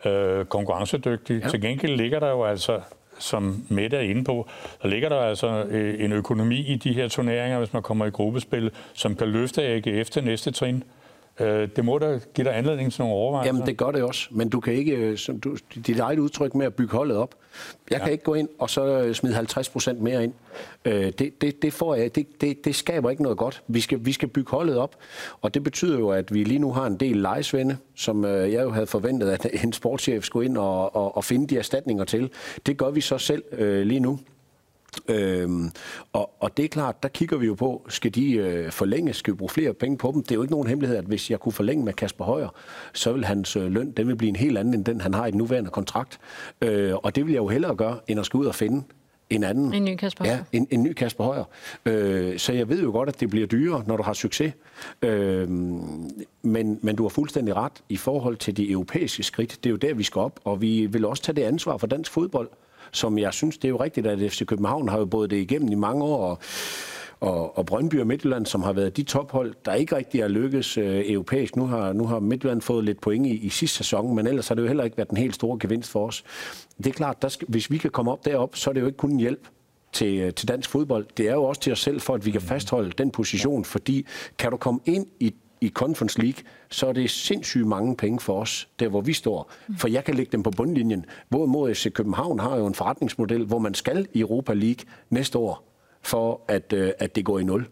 øh, konkurrencedygtig. Ja. Til gengæld ligger der jo altså som Mette er inde på, der ligger der altså øh, en økonomi i de her turneringer, hvis man kommer i gruppespil, som kan løfte AGF til næste trin. Øh, det må da give dig anledning til nogle overvejelser. Jamen, det gør det også. Men du kan ikke, øh, som du, dit eget udtryk med at bygge holdet op. Jeg ja. kan ikke gå ind og så øh, smide 50 procent mere ind. Det, det, det, får jeg, det, det, det skaber ikke noget godt. Vi skal, vi skal bygge holdet op, og det betyder jo, at vi lige nu har en del lejesvende, som jeg jo havde forventet, at en sportschef skulle ind og, og, og finde de erstatninger til. Det gør vi så selv øh, lige nu. Øhm, og, og det er klart, der kigger vi jo på, skal de øh, forlænges, skal vi bruge flere penge på dem? Det er jo ikke nogen hemmelighed, at hvis jeg kunne forlænge med Kasper Højer, så vil hans øh, løn, den vil blive en helt anden, end den han har i den nuværende kontrakt. Øh, og det vil jeg jo hellere gøre, end at skulle ud og finde en anden. En ny Kasper Ja, en, en ny Kasper Højer. Øh, så jeg ved jo godt, at det bliver dyrere, når du har succes. Øh, men, men du har fuldstændig ret i forhold til de europæiske skridt. Det er jo der, vi skal op, og vi vil også tage det ansvar for dansk fodbold som jeg synes, det er jo rigtigt, at FC København har jo både det igennem i mange år, og, og, og Brøndby og Midtjylland, som har været de tophold, der ikke rigtig er lykkes øh, europæisk. Nu har, nu har Midtjylland fået lidt point i, i sidste sæson, men ellers har det jo heller ikke været den helt store gevinst for os. Det er klart, der skal, hvis vi kan komme op derop, så er det jo ikke kun en hjælp til, øh, til dansk fodbold. Det er jo også til os selv, for at vi kan fastholde den position, fordi kan du komme ind i i Conference League, så er det sindssygt mange penge for os, der hvor vi står. For jeg kan lægge dem på bundlinjen. Hvorimod FC København har jo en forretningsmodel, hvor man skal i Europa League næste år, for at, øh, at det går i nul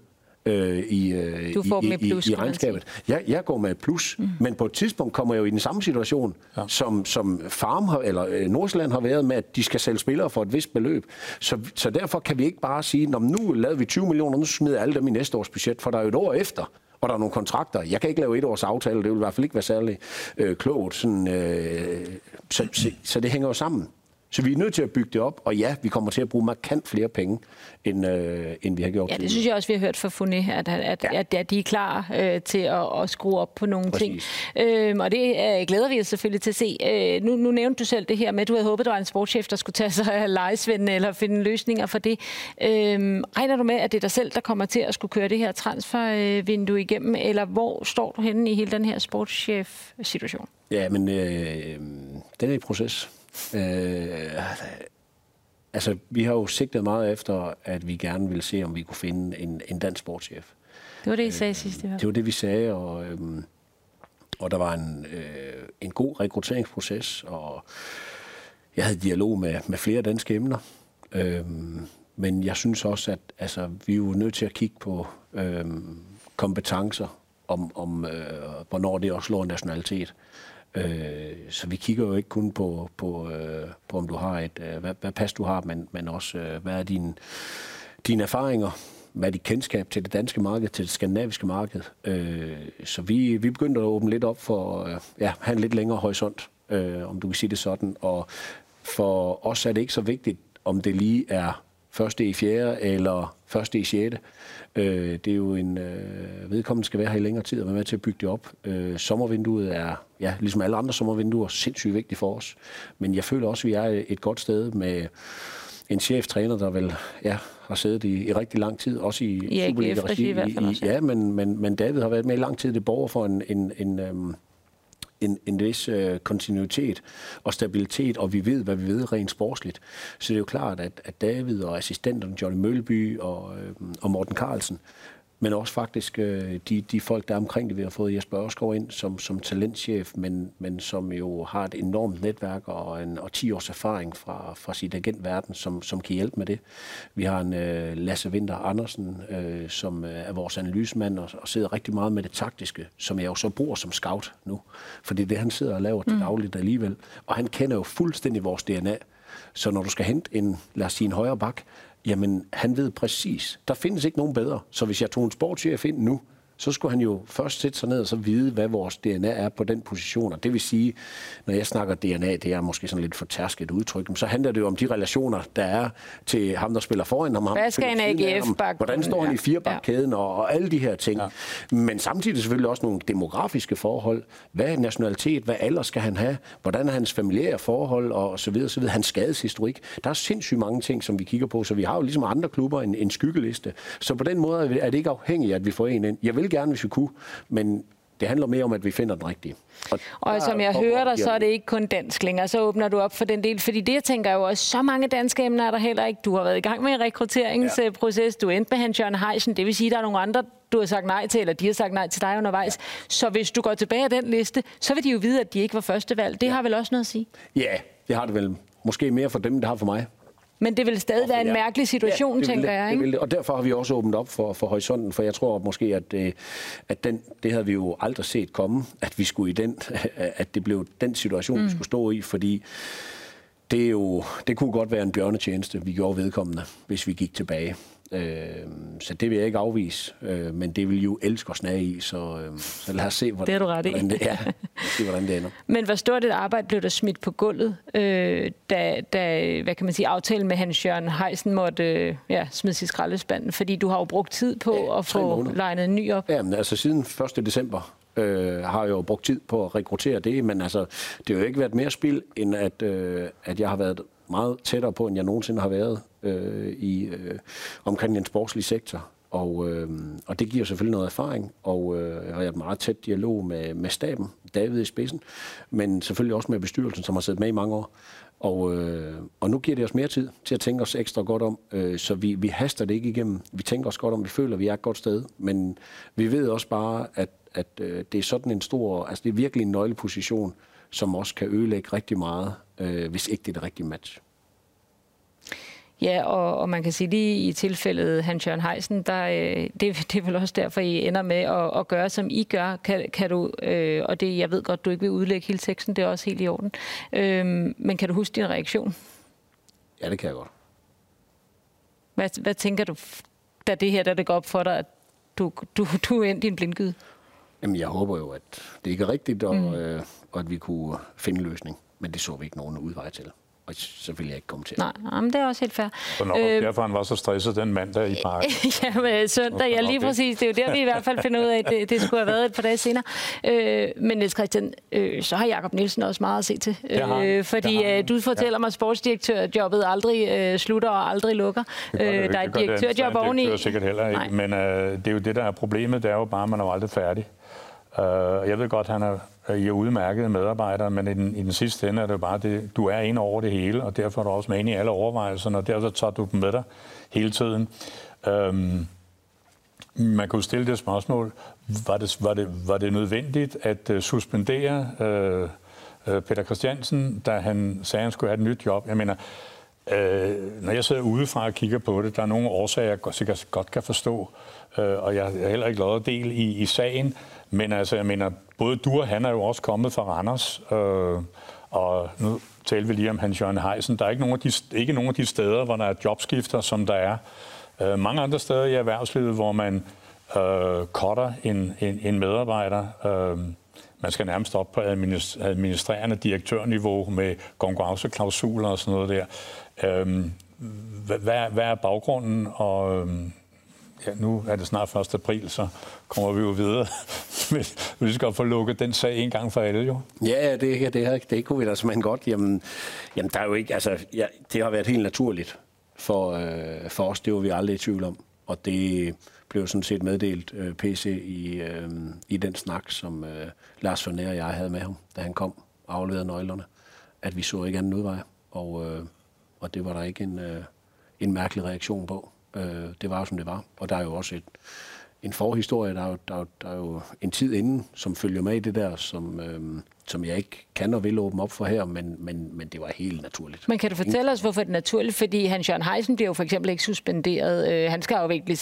øh, i, øh, du får i, med plus, i, i regnskabet. Jeg, jeg går med plus, mm. men på et tidspunkt kommer jeg jo i den samme situation, ja. som, som Farm har, eller øh, Nordsjælland har været med, at de skal sælge spillere for et vist beløb. Så, så derfor kan vi ikke bare sige, nu lavede vi 20 millioner, nu smider alle dem i næste års budget, for der er jo et år efter og der er nogle kontrakter. Jeg kan ikke lave et års aftale, det vil i hvert fald ikke være særlig øh, klogt. Sådan, øh, så, så, så det hænger jo sammen. Så vi er nødt til at bygge det op, og ja, vi kommer til at bruge markant flere penge, end, øh, end vi har gjort Ja, det synes jeg også, vi har hørt fra Funé, at, at, ja. at, at de er klar øh, til at, at skrue op på nogle Præcis. ting. Øhm, og det øh, glæder vi os selvfølgelig til at se. Øh, nu, nu nævnte du selv det her med, at du havde håbet, der var en sportschef, der skulle tage sig af lejesvendene eller finde løsninger for det. Øhm, regner du med, at det er dig selv, der kommer til at skulle køre det her transfervindue igennem, eller hvor står du henne i hele den her sportschef-situation? Ja, men øh, den er i proces. Øh, altså, vi har jo sigtet meget efter, at vi gerne vil se, om vi kunne finde en, en dansk sportschef. Det var det, I sagde øh, sidst. Det var det, vi sagde, og, øh, og der var en, øh, en god rekrutteringsproces, og jeg havde dialog med, med flere danske emner. Øh, men jeg synes også, at altså, vi er jo nødt til at kigge på øh, kompetencer, om, om øh, hvornår det også slår nationalitet. Øh, så vi kigger jo ikke kun på, på, øh, på om du har et, øh, hvad, hvad pas du har, men, men også, øh, hvad er din, dine erfaringer, hvad er dit kendskab til det danske marked, til det skandinaviske marked. Øh, så vi, vi begyndte at åbne lidt op for øh, ja, have en lidt længere horisont, øh, om du kan sige det sådan. Og for os er det ikke så vigtigt, om det lige er første i fjerde eller første i sjette. Øh, det er jo en øh, vedkommende skal være her i længere tid og være med til at bygge det op. Øh, sommervinduet er, ja, ligesom alle andre sommervinduer, sindssygt vigtigt for os. Men jeg føler også, at vi er et godt sted med en cheftræner, der vel ja, har siddet i, i rigtig lang tid, også i, I Superliga-regi. I, i, i, ja, men, men, men David har været med i lang tid. Det borger for en, en, en, øhm, en, en vis øh, kontinuitet og stabilitet, og vi ved, hvad vi ved rent sportsligt. Så det er jo klart, at, at David og assistenterne, Johnny Mølby og, øh, og Morten Carlsen, men også faktisk øh, de, de folk, der er omkring det. Vi har fået Jesper Ørskov ind som, som talentchef, men, men som jo har et enormt netværk og, en, og 10 års erfaring fra, fra sit agentverden, som, som kan hjælpe med det. Vi har en øh, Lasse Winter Andersen, øh, som øh, er vores analysemand og, og sidder rigtig meget med det taktiske, som jeg jo så bruger som scout nu. For det er det, han sidder og laver til mm. dagligt alligevel. Og han kender jo fuldstændig vores DNA. Så når du skal hente en, lad os sige, en højre bak, Jamen, han ved præcis. Der findes ikke nogen bedre. Så hvis jeg tog en sportschef ind nu, så skulle han jo først sætte sig ned og så vide, hvad vores DNA er på den position. Og det vil sige, når jeg snakker DNA, det er måske sådan lidt for tærsket udtryk, så handler det jo om de relationer, der er til ham, der spiller foran ham. Hvad skal en agf bak Hvordan står han i firebakkæden ja. og, og alle de her ting. Ja. Men samtidig selvfølgelig også nogle demografiske forhold. Hvad er nationalitet? Hvad alder skal han have? Hvordan er hans familiære forhold? Og så videre, så videre. Hans skadeshistorik. Der er sindssygt mange ting, som vi kigger på, så vi har jo ligesom andre klubber en, en skyggeliste. Så på den måde er det ikke afhængigt, at vi får en ind. Jeg vil gerne, hvis vi kunne, men det handler mere om, at vi finder den rigtige. Og, og som jeg hører dig, så er det ikke kun dansk længere. Så åbner du op for den del. Fordi det, jeg tænker jo også, så mange danske emner er der heller ikke. Du har været i gang med en rekrutteringsproces. Ja. Du endte med Hans Jørgen Heisen. Det vil sige, at der er nogle andre, du har sagt nej til, eller de har sagt nej til dig undervejs. Ja. Så hvis du går tilbage af den liste, så vil de jo vide, at de ikke var første valg. Det ja. har vel også noget at sige? Ja, det har det vel. Måske mere for dem, det har for mig. Men det vil stadig være en mærkelig situation, ja, tænker det, jeg. Ikke? Det det. Og derfor har vi også åbnet op for, for horisonten, for jeg tror måske, at, øh, at den, det havde vi jo aldrig set komme, at vi skulle i den, at det blev den situation, mm. vi skulle stå i, fordi det, er jo, det kunne godt være en bjørnetjeneste, vi gjorde vedkommende, hvis vi gik tilbage. Øh, så det vil jeg ikke afvise, øh, men det vil jo elske at snage i, så, øh, så lad os se, hvordan, det, er du ret i. hvordan, det, ja, se, hvordan det ender. Men hvor stort et arbejde blev der smidt på gulvet, øh, da, da hvad kan man sige, aftalen med Hans Jørgen Heisen måtte øh, ja, smide sig skraldespanden? Fordi du har jo brugt tid på ja, at få legnet en ny op. Ja, men altså siden 1. december øh, har jeg jo brugt tid på at rekruttere det, men altså, det har jo ikke været mere spil, end at, øh, at jeg har været meget tættere på, end jeg nogensinde har været øh, i øh, omkring den sportslige sektor. Og, øh, og det giver selvfølgelig noget erfaring, og øh, jeg har et meget tæt dialog med, med staben, David i spidsen, men selvfølgelig også med bestyrelsen, som har siddet med i mange år. Og, øh, og nu giver det os mere tid til at tænke os ekstra godt om, øh, så vi, vi haster det ikke igennem. Vi tænker os godt om, vi føler, at vi er et godt sted, men vi ved også bare, at, at øh, det er sådan en stor, altså det er virkelig en nøgleposition, som også kan ødelægge rigtig meget, øh, hvis ikke det er det rigtige match. Ja, og, og man kan sige lige i tilfældet Hans Jørgen Heisen, der, øh, det, det er vel også derfor, I ender med at, at gøre, som I gør. Kan, kan du, øh, og det, jeg ved godt, du ikke vil udlægge hele teksten, det er også helt i orden. Øh, men kan du huske din reaktion? Ja, det kan jeg godt. Hvad, hvad tænker du, da det her, da det går op for dig, at du, du, du er endt i en blindgyde? Jamen, jeg håber jo, at det ikke er rigtigt, og, mm. øh, og at vi kunne finde en løsning. Men det så vi ikke nogen udvej til og så vil jeg ikke komme til. Nej, men det er også helt fair. Nok øh, derfor han var så stresset den mandag i parken. ja, men søndag, ja lige præcis. Det er jo der, vi i hvert fald finder ud af, at det, det skulle have været et par dage senere. Øh, men Niels Christian, øh, så har Jakob Nielsen også meget at se til. Øh, fordi øh, du fortæller ja. mig, at sportsdirektørjobbet aldrig øh, slutter og aldrig lukker. Det det, øh, der er et direktørjob oveni. Det er sikkert heller ikke. Nej. Men øh, det er jo det, der er problemet. Det er jo bare, at man er aldrig færdig. Uh, jeg ved godt, han er i er udmærkede medarbejdere, men i den, i den sidste ende er det jo bare det, du er inde over det hele, og derfor er du også med i alle overvejelserne, og derfor tager du dem med dig hele tiden. Øhm, man kunne stille det spørgsmål, var det, var det, var det nødvendigt at øh, suspendere øh, øh, Peter Christiansen, da han sagde, at han skulle have et nyt job? Jeg mener, Øh, når jeg sidder udefra og kigger på det, der er nogle årsager, jeg sikkert godt kan forstå, øh, og jeg har heller ikke lovet del i, i sagen, men altså, jeg mener, både du og han er jo også kommet fra Randers, øh, og nu talte vi lige om Hans Jørgen Heisen. Der er ikke nogen, af de, ikke nogen af de steder, hvor der er jobskifter, som der er. Øh, mange andre steder i erhvervslivet, hvor man øh, cutter en, en, en medarbejder. Øh, man skal nærmest op på administrerende direktørniveau med konkurrenceklausuler og sådan noget der. Øh, hvad, hvad er baggrunden? Og øh, ja, nu er det snart 1. april, så kommer vi jo videre. vi skal få lukket den sag en gang for alle, jo. Ja, det, det, her, det kunne vi da simpelthen godt. Jamen, jamen der er jo ikke, altså, ja, det har været helt naturligt for, øh, for os. Det var vi aldrig i tvivl om. Og det blev sådan set meddelt øh, PC i, øh, i den snak, som øh, Lars von og jeg havde med ham, da han kom og afleverede nøglerne, at vi så ikke anden udvej. Og, øh, og det var der ikke en, øh, en mærkelig reaktion på. Øh, det var jo, som det var. Og der er jo også et, en forhistorie. Der er, jo, der, er der er jo en tid inden, som følger med i det der, som, øhm, som jeg ikke kan og vil åbne op for her, men, men, men det var helt naturligt. Men kan du fortælle os, hvorfor det er naturligt? Fordi Hans Jørgen Heisen bliver jo for eksempel ikke suspenderet. Øh, han skal afvikle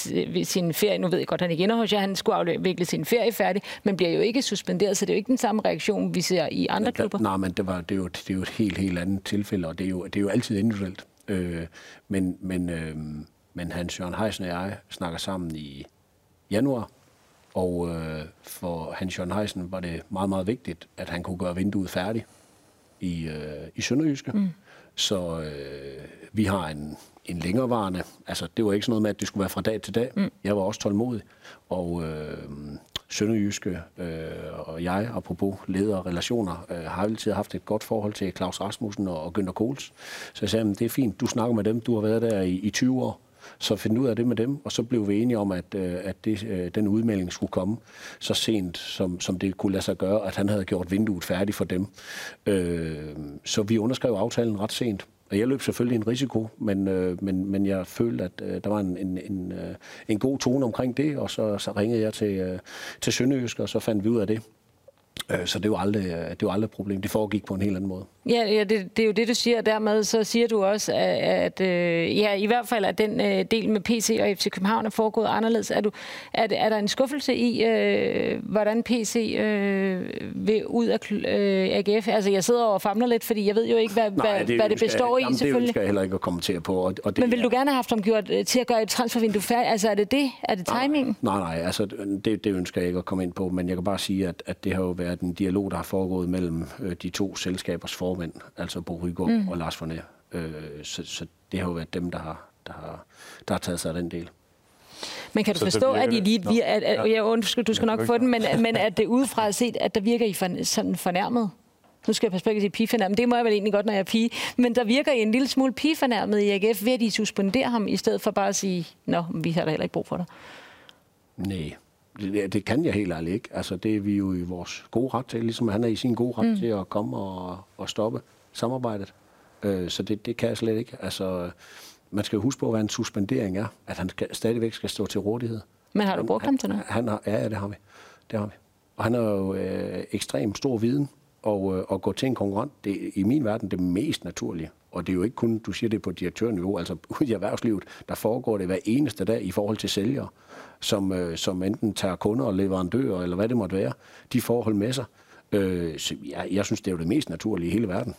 sin ferie. Nu ved jeg godt, han ikke ender hos jer. Han skulle afvikle sin ferie færdig, men bliver jo ikke suspenderet, så det er jo ikke den samme reaktion, vi ser i andre klubber. Nej, men det, var, det, er jo, det er jo et helt, helt andet tilfælde, og det er jo, det er jo altid individuelt. Øh, men, men, øh, men Hans Jørgen Heisen og jeg snakker sammen i januar, og øh, for Hans Jørgen Heisen var det meget, meget vigtigt, at han kunne gøre vinduet færdigt i, øh, i Sønderjyske. Mm. Så øh, vi har en, en længerevarende, altså det var ikke sådan noget med, at det skulle være fra dag til dag. Mm. Jeg var også tålmodig, og øh, Sønderjyske øh, og jeg, apropos leder og relationer, øh, har altid haft et godt forhold til Claus Rasmussen og, og Günther Kohls. Så jeg sagde, det er fint, du snakker med dem, du har været der i, i 20 år, så finde ud af det med dem, og så blev vi enige om, at, øh, at det, øh, den udmelding skulle komme så sent, som, som det kunne lade sig gøre, at han havde gjort vinduet færdigt for dem. Øh, så vi underskrev aftalen ret sent. Og jeg løb selvfølgelig en risiko, men, øh, men, men jeg følte, at øh, der var en, en, en, øh, en god tone omkring det, og så, så ringede jeg til, øh, til Sønderjysk, og så fandt vi ud af det. Øh, så det var aldrig, øh, det var aldrig et problem. Det foregik på en helt anden måde. Ja, ja det, det er jo det, du siger. Dermed så siger du også, at, at øh, ja, i hvert fald at den øh, del med PC og FC København er foregået anderledes. Er, du, er, er der en skuffelse i, øh, hvordan PC øh, vil ud af øh, AGF? Altså, jeg sidder og famler lidt, fordi jeg ved jo ikke, hvad, Nej, det, hvad det består jeg, i, selvfølgelig. Det skal jeg heller ikke at kommentere på. Og, og det, Men vil du gerne have haft dem gjort til at gøre et transfervindue færdigt? Altså, er det det? Er det timing? Nej, nej, altså, det, det ønsker jeg ikke at komme ind på, men jeg kan bare sige, at, at det har jo været en dialog, der har foregået mellem øh, de to selskabers formænd, altså Bo Rygaard mm. og Lars Fornær. Øh, så, så det har jo været dem, der har, der har, der har taget sig af den del. Men kan du så forstå, at I lige... Vi, at, at, ja, undskyld, du skal nok få den, men, men at det udefra set, at der virker I for, sådan fornærmet? Nu skal jeg passe på at sige pigefornærmet. Det må jeg vel egentlig godt, når jeg er pige. Men der virker I en lille smule pigefornærmet i AGF ved, at I suspenderer ham, i stedet for bare at sige, nå, vi har da heller ikke brug for dig. Nej, det, det kan jeg helt ærligt ikke. Altså, det er vi jo i vores gode ret til, ligesom han er i sin gode ret mm. til at komme og, og stoppe samarbejdet. Øh, så det, det kan jeg slet ikke. Altså, man skal jo huske på, hvad en suspendering er. At han skal, stadigvæk skal stå til rådighed. Men har du brugt han, ham til noget? Han har, ja, det har vi. Det har vi. Og han har jo øh, ekstremt stor viden, og, øh, og gå til en konkurrent, det er i min verden det mest naturlige. Og det er jo ikke kun, du siger det på direktørniveau, altså ude i erhvervslivet, der foregår det hver eneste dag i forhold til sælgere, som, øh, som enten tager kunder og leverandører, eller hvad det måtte være, de forhold med sig. Øh, så jeg, jeg synes, det er jo det mest naturlige i hele verden.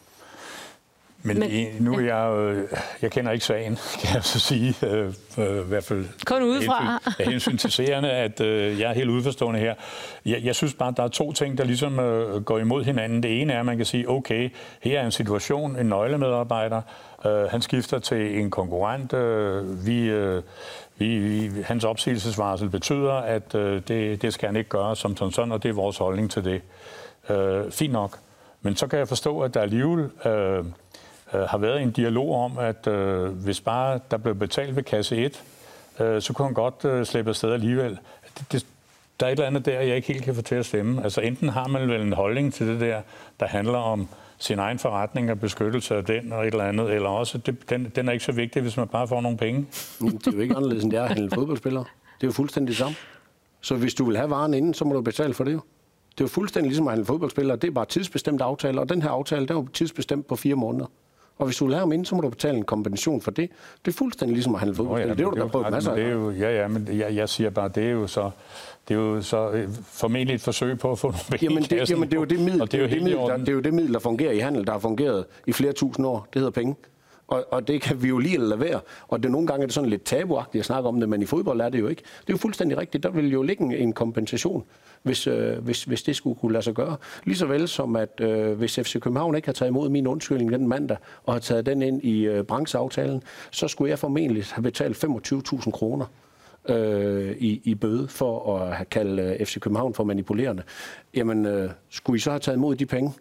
Men, Men nu er jeg jo, jeg kender ikke sagen, kan jeg så sige, øh, øh, i hvert fald Kun udefra. af hensyn til seerne, at øh, jeg er helt udforstående her. Jeg, jeg synes bare, at der er to ting, der ligesom øh, går imod hinanden. Det ene er, at man kan sige, okay, her er en situation, en nøglemedarbejder, øh, han skifter til en konkurrent, øh, vi, øh, vi, hans opsigelsesvarsel betyder, at øh, det, det skal han ikke gøre som sådan, og det er vores holdning til det. Øh, fint nok. Men så kan jeg forstå, at der alligevel... Øh, øh har været en dialog om, at øh, hvis bare der blev betalt ved kasse 1, øh, så kunne han godt øh, slippe afsted alligevel. Det, det, der er et eller andet der, jeg ikke helt kan få til at stemme. Altså enten har man vel en holdning til det der, der handler om sin egen forretning og beskyttelse af den og et eller andet, eller også, det, den, den er ikke så vigtig, hvis man bare får nogle penge. Det er jo ikke anderledes, end det er at handle fodboldspillere. Det er jo fuldstændig det samme. Så hvis du vil have varen inden, så må du betale for det jo. Det er jo fuldstændig ligesom at handle fodboldspillere. Det er bare tidsbestemt aftaler, og den her aftale, den er jo tidsbestemt på fire måneder. Og hvis du have ham ind, så må du betale en kompensation for det. Det er fuldstændig ligesom at handle fodbold. Ja, det du da prøvet ret, masser det er jo, Ja, ja, men jeg, jeg siger bare, det er jo så, det er jo så øh, formentlig et forsøg på at få nogle penge Jamen det, jamen, det er jo det middel, det er jo det, middel, der, det er jo det middel, der fungerer i handel, der har fungeret i flere tusind år. Det hedder penge. Og, og det kan vi jo lige lade være. Og det, nogle gange er det sådan lidt tabuagtigt at snakke om det, men i fodbold er det jo ikke. Det er jo fuldstændig rigtigt. Der vil jo ligge en, en kompensation, hvis, øh, hvis, hvis det skulle kunne lade sig gøre. Ligeså vel som at øh, hvis FC København ikke har taget imod min undskyldning den mandag, og har taget den ind i øh, brancheaftalen, så skulle jeg formentlig have betalt 25.000 kroner øh, i, i bøde for at have kaldt øh, FC København for manipulerende. Jamen, øh, skulle I så have taget imod de penge?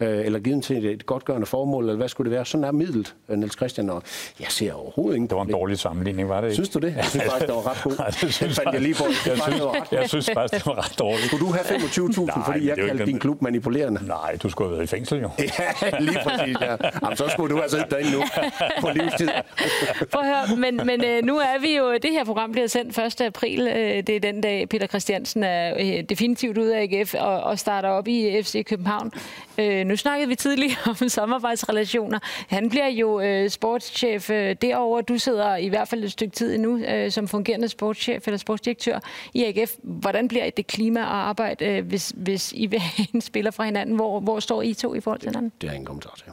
Øh, eller givet til et, godtgørende formål, eller hvad skulle det være? Sådan er middelt, øh, Niels Christian, og jeg ser overhovedet ingen Det var en dårlig sammenligning, var det ikke? Synes du det? Jeg synes faktisk, det var ret god. Nej, det synes fandt jeg lige på. Jeg synes, jeg synes faktisk, det var ret dårligt. Skulle du have 25.000, Nej, fordi jeg kaldte din klub manipulerende? Nej, du skulle have været i fængsel jo. Ja, lige præcis, ja. Jamen, så skulle du have siddet derinde nu på livstid. Prøv at høre, men, men øh, nu er vi jo, det her program bliver sendt 1. april. Øh, det er den dag, Peter Christiansen er definitivt ude af AGF og, og starter op i FC København. Øh, nu snakkede vi tidligere om samarbejdsrelationer. Han bliver jo øh, sportschef øh, derover. Du sidder i hvert fald et stykke tid endnu øh, som fungerende sportschef eller sportsdirektør i AGF. Hvordan bliver det klima at arbejde, øh, hvis, hvis I vil have en spiller fra hinanden? Hvor, hvor står I to i forhold til hinanden? Det har jeg ingen kommentar til.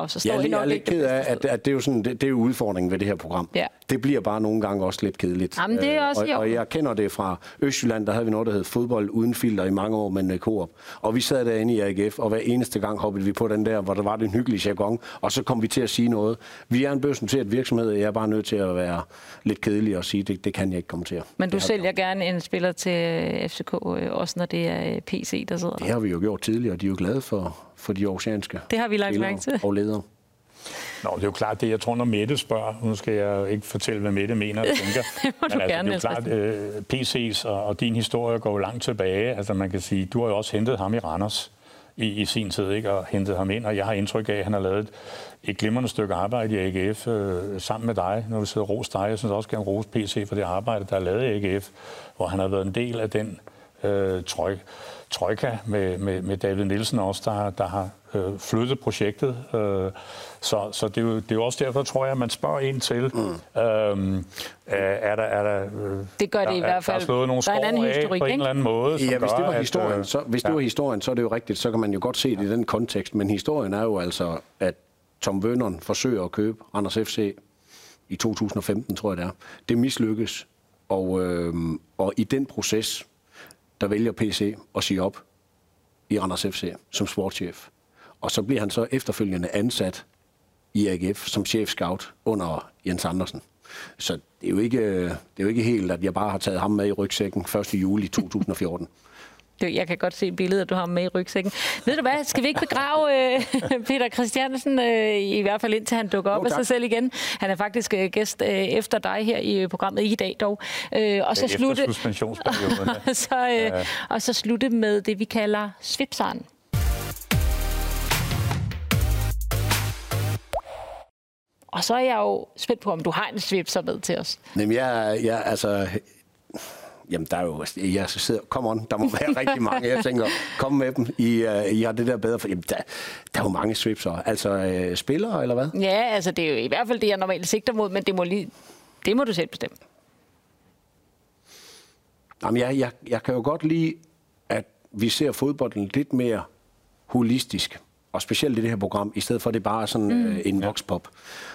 Nå, så står Jeg er, lidt- jeg nok er lidt ked af, at, at det, er jo sådan, det, det er jo udfordringen ved det her program. Ja. Det bliver bare nogle gange også lidt kedeligt. Jamen, det er Øh, også i og, og jeg kender det fra Østjylland, der havde vi noget, der hed fodbold uden filter i mange år med Coop. Og vi sad derinde i AGF, og hver eneste gang hoppede vi på den der, hvor der var den hyggelige jargon, og så kom vi til at sige noget. Vi er en børsnoteret virksomhed, og jeg er bare nødt til at være lidt kedelig og sige, det, det kan jeg ikke kommentere. Men du sælger gerne en spiller til øh, FCK, øh, også når det er øh, PC, der sidder det har vi jo gjort tidligere, og de er jo glade for, for de oceanske Det har vi lagt mærke til. og ledere. Nå, det er jo klart det, jeg tror, når Mette spørger, nu skal jeg ikke fortælle, hvad Mette mener og tænker. Det må du men gerne, altså, det er jo klart, øh, PC's og, og din historie går jo langt tilbage. Altså man kan sige, du har jo også hentet ham i Randers i, i sin tid, ikke? og hentet ham ind, og jeg har indtryk af, at han har lavet et, et glimrende stykke arbejde i AGF øh, sammen med dig, når vi sidder og ros dig. Jeg synes også gerne rose PC for det arbejde, der er lavet i AGF, hvor han har været en del af den øh, troj, trojka med, med, med David Nielsen også, der, der har øh, flyttet projektet. Øh, så så det, er jo, det er jo også derfor, tror jeg, at man spørger ind til, mm. øhm, er, er der... Er der øh, Det gør det der, i er- hvert fald. Der er slået nogle anden af historik, på en ikke? eller anden måde, Ja, hvis gør, det var at, historien, øh, så, hvis det ja. var historien, så er det jo rigtigt, så kan man jo godt se det i den kontekst, men historien er jo altså, at Tom Wøneren forsøger at købe Randers FC i 2015, tror jeg det er. Det mislykkes, og, øh, og i den proces, der vælger PC at sige op i Randers FC som sportschef. Og så bliver han så efterfølgende ansat i AGF som chef-scout under Jens Andersen. Så det er, jo ikke, øh, det er jo ikke helt, at jeg bare har taget ham med i rygsækken 1. juli 2014. Jeg kan godt se billedet, at du har med i rygsækken. Ved du hvad, skal vi ikke begrave øh, Peter Christiansen, øh, i hvert fald indtil han dukker op Jo, af sig selv igen? Han er faktisk øh, gæst øh, efter dig her i programmet, ikke i dag dog. Øh, og, så slutte, ja. så, øh, og så slutte med det, vi kalder svipsaren. Og så er jeg jo spændt på, om du har en svipser med til os. Jamen, jeg, jeg altså... Jamen, der er jo... Jeg sidder, come on, der må være rigtig mange. Jeg tænker, kom med dem. I, uh, I har det der bedre for... Jamen, der, der er jo mange svipser. Altså, uh, spillere, eller hvad? Ja, altså det er jo i hvert fald det, jeg normalt sigter mod, men det må, lige, det må du selv bestemme. Jamen, jeg, jeg, jeg kan jo godt lide, at vi ser fodbolden lidt mere holistisk. Og specielt i det her program, i stedet for at det bare er sådan mm. øh, en vokspop.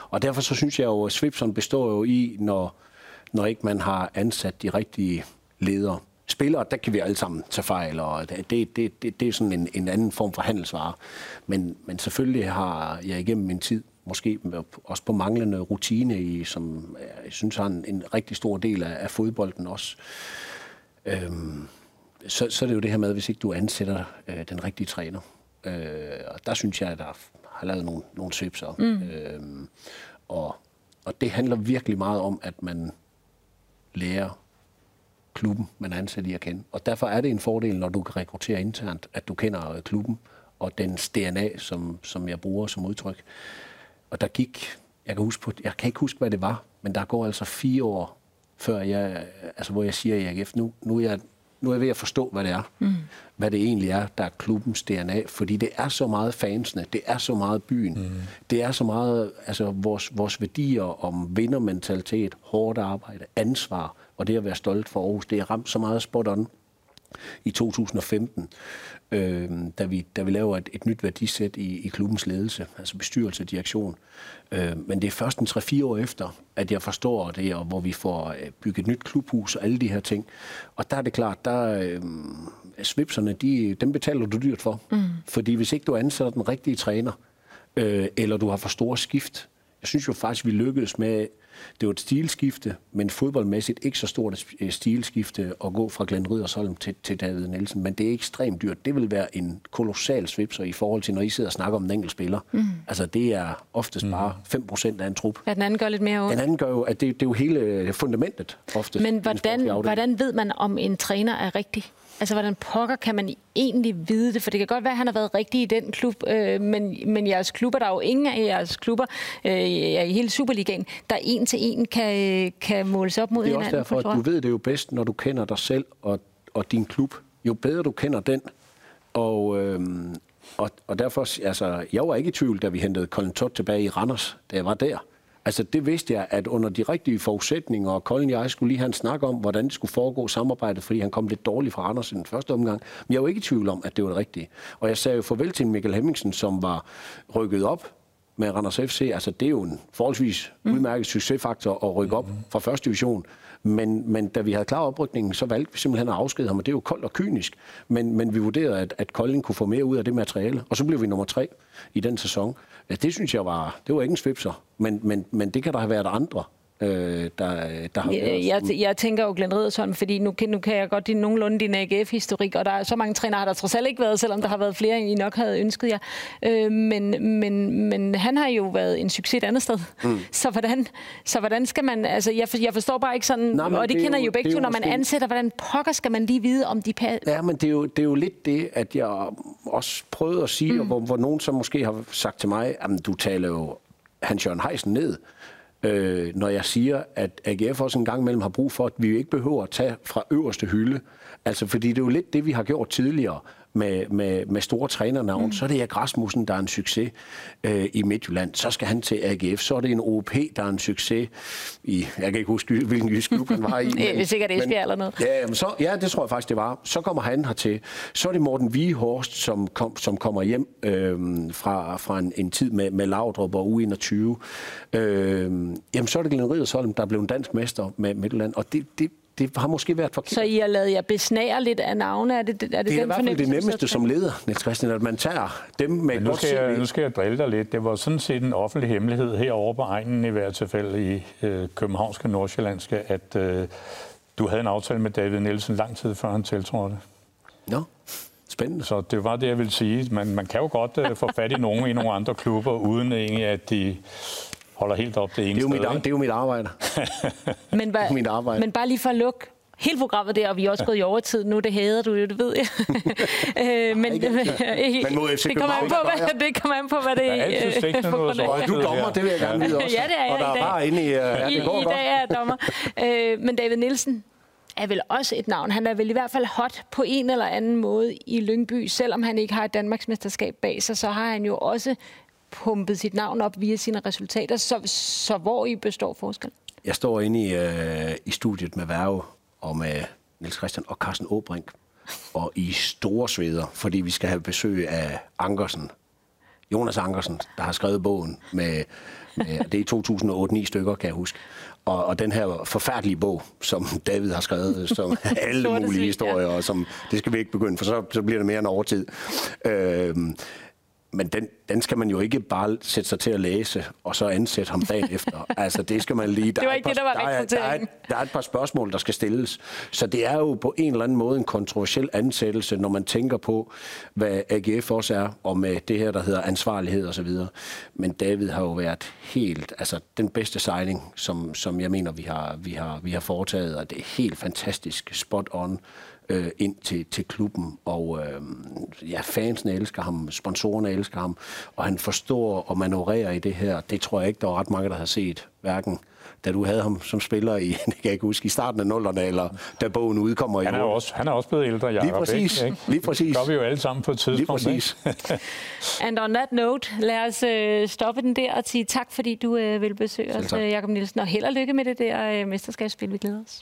Og derfor så synes jeg jo, at Svipson består jo i, når, når ikke man har ansat de rigtige ledere. Spillere, der kan vi alle sammen tage fejl, og det, det, det, det, det er sådan en, en anden form for handelsvare. Men, men selvfølgelig har jeg igennem min tid, måske også på manglende rutine, i, som jeg synes har en, en rigtig stor del af, af fodbolden også, øhm, så, så er det jo det her med, hvis ikke du ansætter øh, den rigtige træner. Øh, og der synes jeg, at der har lavet nogle, nogle svipser. Mm. Øhm, og, og det handler virkelig meget om, at man lærer klubben, man er ansat i at kende. Og derfor er det en fordel, når du kan rekruttere internt, at du kender klubben og dens DNA, som, som jeg bruger som udtryk. Og der gik, jeg kan, huske på, jeg kan ikke huske, hvad det var, men der går altså fire år, før jeg, altså hvor jeg siger i AGF, nu, nu er jeg nu er jeg ved at forstå, hvad det er. Mm. Hvad det egentlig er, der er klubbens DNA. Fordi det er så meget fansene, det er så meget byen. Mm. Det er så meget altså, vores, vores værdier om vindermentalitet, hårdt arbejde, ansvar og det at være stolt for Aarhus. Det er ramt så meget spot on i 2015, øh, da, vi, da vi laver et, et nyt værdisæt i, i klubbens ledelse, altså bestyrelse og direktion. Øh, men det er først en 3-4 år efter, at jeg forstår det, og hvor vi får øh, bygget et nyt klubhus og alle de her ting. Og der er det klart, der øh, svipserne, de, dem betaler du dyrt for. Mm. Fordi hvis ikke du ansætter den rigtige træner, øh, eller du har for store skift, jeg synes jo faktisk, vi lykkedes med det var et stilskifte, men fodboldmæssigt ikke så stort et stilskifte at gå fra Glenn Riddersholm til, til David Nielsen, men det er ekstremt dyrt. Det vil være en kolossal svipser i forhold til, når I sidder og snakker om en enkelt spiller. Mm. Altså, det er oftest mm. bare 5% af en trup. Ja, den anden gør lidt mere ondt. Den anden gør jo, at det, det er jo hele fundamentet oftest. Men hvordan, hvordan ved man, om en træner er rigtig? Altså, hvordan pokker kan man egentlig vide det? For det kan godt være, at han har været rigtig i den klub, øh, men, men jeres klubber, der er jo ingen af jeres klubber øh, i hele Superligaen, der en til en kan, kan måles op mod hinanden. Det er også derfor, at du ved det jo bedst, når du kender dig selv og, og din klub. Jo bedre du kender den, og, øh, og, og derfor, altså, jeg var ikke i tvivl, da vi hentede Colin Todd tilbage i Randers, da jeg var der. Altså det vidste jeg, at under de rigtige forudsætninger, og Colin og jeg skulle lige have en snak om, hvordan det skulle foregå samarbejdet, fordi han kom lidt dårligt fra Anders i den første omgang. Men jeg var ikke i tvivl om, at det var det rigtige. Og jeg sagde jo farvel til Mikkel Hemmingsen, som var rykket op med Randers FC. Altså det er jo en forholdsvis mm. udmærket succesfaktor at rykke op fra første division. Men, men da vi havde klar oprykningen, så valgte vi simpelthen at afskede ham, og det er jo koldt og kynisk. Men, men vi vurderede, at, at Kolding kunne få mere ud af det materiale, og så blev vi nummer tre i den sæson. Ja, det synes jeg var, det var ikke en svipser, men, men, men det kan der have været andre, øh, der, der har været. Jeg, jeg tænker jo Glenn Riddersholm, fordi nu, nu kan jeg godt din, nogenlunde din AGF-historik, og der er så mange trænere, har der trods alt ikke været, selvom der har været flere, end I nok havde ønsket jer. Øh, men, men, men han har jo været en succes et andet sted. Mm. Så, hvordan, så hvordan skal man... Altså, jeg, jeg forstår bare ikke sådan... Nej, og det, det kender jo, I jo begge to, når man ansætter, hvordan pokker skal man lige vide, om de... Ja, men det er, jo, det er jo lidt det, at jeg også prøvede at sige, mm. hvor, hvor nogen så måske har sagt til mig, at du taler jo Hans-Jørgen Heisen ned øh, når jeg siger, at AGF også en gang imellem har brug for, at vi ikke behøver at tage fra øverste hylde. Altså, fordi det er jo lidt det, vi har gjort tidligere med, med, med store trænernavn, mm. så er det Erik Rasmussen, der er en succes øh, i Midtjylland. Så skal han til AGF. Så er det en OP, der er en succes i... Jeg kan ikke huske, hvilken jysk klub han var i. Men, det er sikkert Esbjerg eller noget. Ja, men så, ja, det tror jeg faktisk, det var. Så kommer han hertil. Så er det Morten Vigehorst, som, kom, som kommer hjem øh, fra, fra en, en tid med, med Laudrup og U21. Øh, jamen, så er det Glenn Ridersholm, der blev en dansk mester med Midtjylland. Og det, det, det har måske været forkert. Så I har lavet jer besnære lidt af navne? Er det, er det, det er den i hvert fald det nemmeste som leder, Niels Christian, at man tager dem med Men nu skal, jeg, nu skal jeg drille dig lidt. Det var sådan set en offentlig hemmelighed herovre på egnen i hvert tilfælde i øh, københavnske nordsjællandske, at øh, du havde en aftale med David Nielsen lang tid før han tiltrådte. Nå, spændende. Så det var det, jeg ville sige. Man, man kan jo godt øh, få fat i nogen i nogle andre klubber, uden egentlig at de holder helt op det ene det er jo sted, mit, Det er jo mit arbejde. men, ba- mit arbejde. men bare lige for at lukke hele programmet der, og vi er også gået i overtid nu, det hader du jo, det ved jeg. øh, men ikke, men mod det, kommer an på, hvad, det kommer an på, hvad det er. Der er altid noget Du er dommer, det vil jeg gerne vide også. ja, det er jeg og der i dag. er bare inde i, uh, ja, I, det går I godt. dag er jeg dommer. øh, men David Nielsen, er vel også et navn. Han er vel i hvert fald hot på en eller anden måde i Lyngby. Selvom han ikke har et Danmarksmesterskab bag sig, så har han jo også pumpet sit navn op via sine resultater. Så, så hvor I består forskel? Jeg står inde i, øh, i studiet med Værge og med Niels Christian og Carsten Åbrink. Og i store sveder, fordi vi skal have besøg af Ankersen. Jonas Ankersen, der har skrevet bogen med, med det er 2008 9 stykker, kan jeg huske. Og, og den her forfærdelige bog, som David har skrevet, som alle mulige historier, og som, det skal vi ikke begynde, for så, så bliver det mere en overtid. Øh, men den, den skal man jo ikke bare sætte sig til at læse, og så ansætte ham dagen efter. Altså, det skal man lige... Der det var ikke par, det, der var der er, der, er, der er et par spørgsmål, der skal stilles. Så det er jo på en eller anden måde en kontroversiel ansættelse, når man tænker på, hvad AGF også er, og med det her, der hedder ansvarlighed osv. Men David har jo været helt... Altså, den bedste signing, som, som jeg mener, vi har, vi, har, vi har foretaget, og det er helt fantastisk spot on øh, ind til, til klubben, og øh, ja, fansene elsker ham, sponsorerne elsker ham, og han forstår og manøvrerer i det her. Det tror jeg ikke, der var ret mange, der har set, hverken da du havde ham som spiller i, det kan jeg ikke huske, i starten af nullerne, eller da bogen udkommer i Han er, år. også, han er også blevet ældre, Jacob. Lige præcis. Ikke? Lige præcis. Det gør vi jo alle sammen på et Lige tidspunkt. præcis. And on that note, lad os øh, stoppe den der og sige tak, fordi du øh, vil besøge os, øh, Jakob Nielsen. Og held og lykke med det der øh, mesterskabsspil, vi glæder os.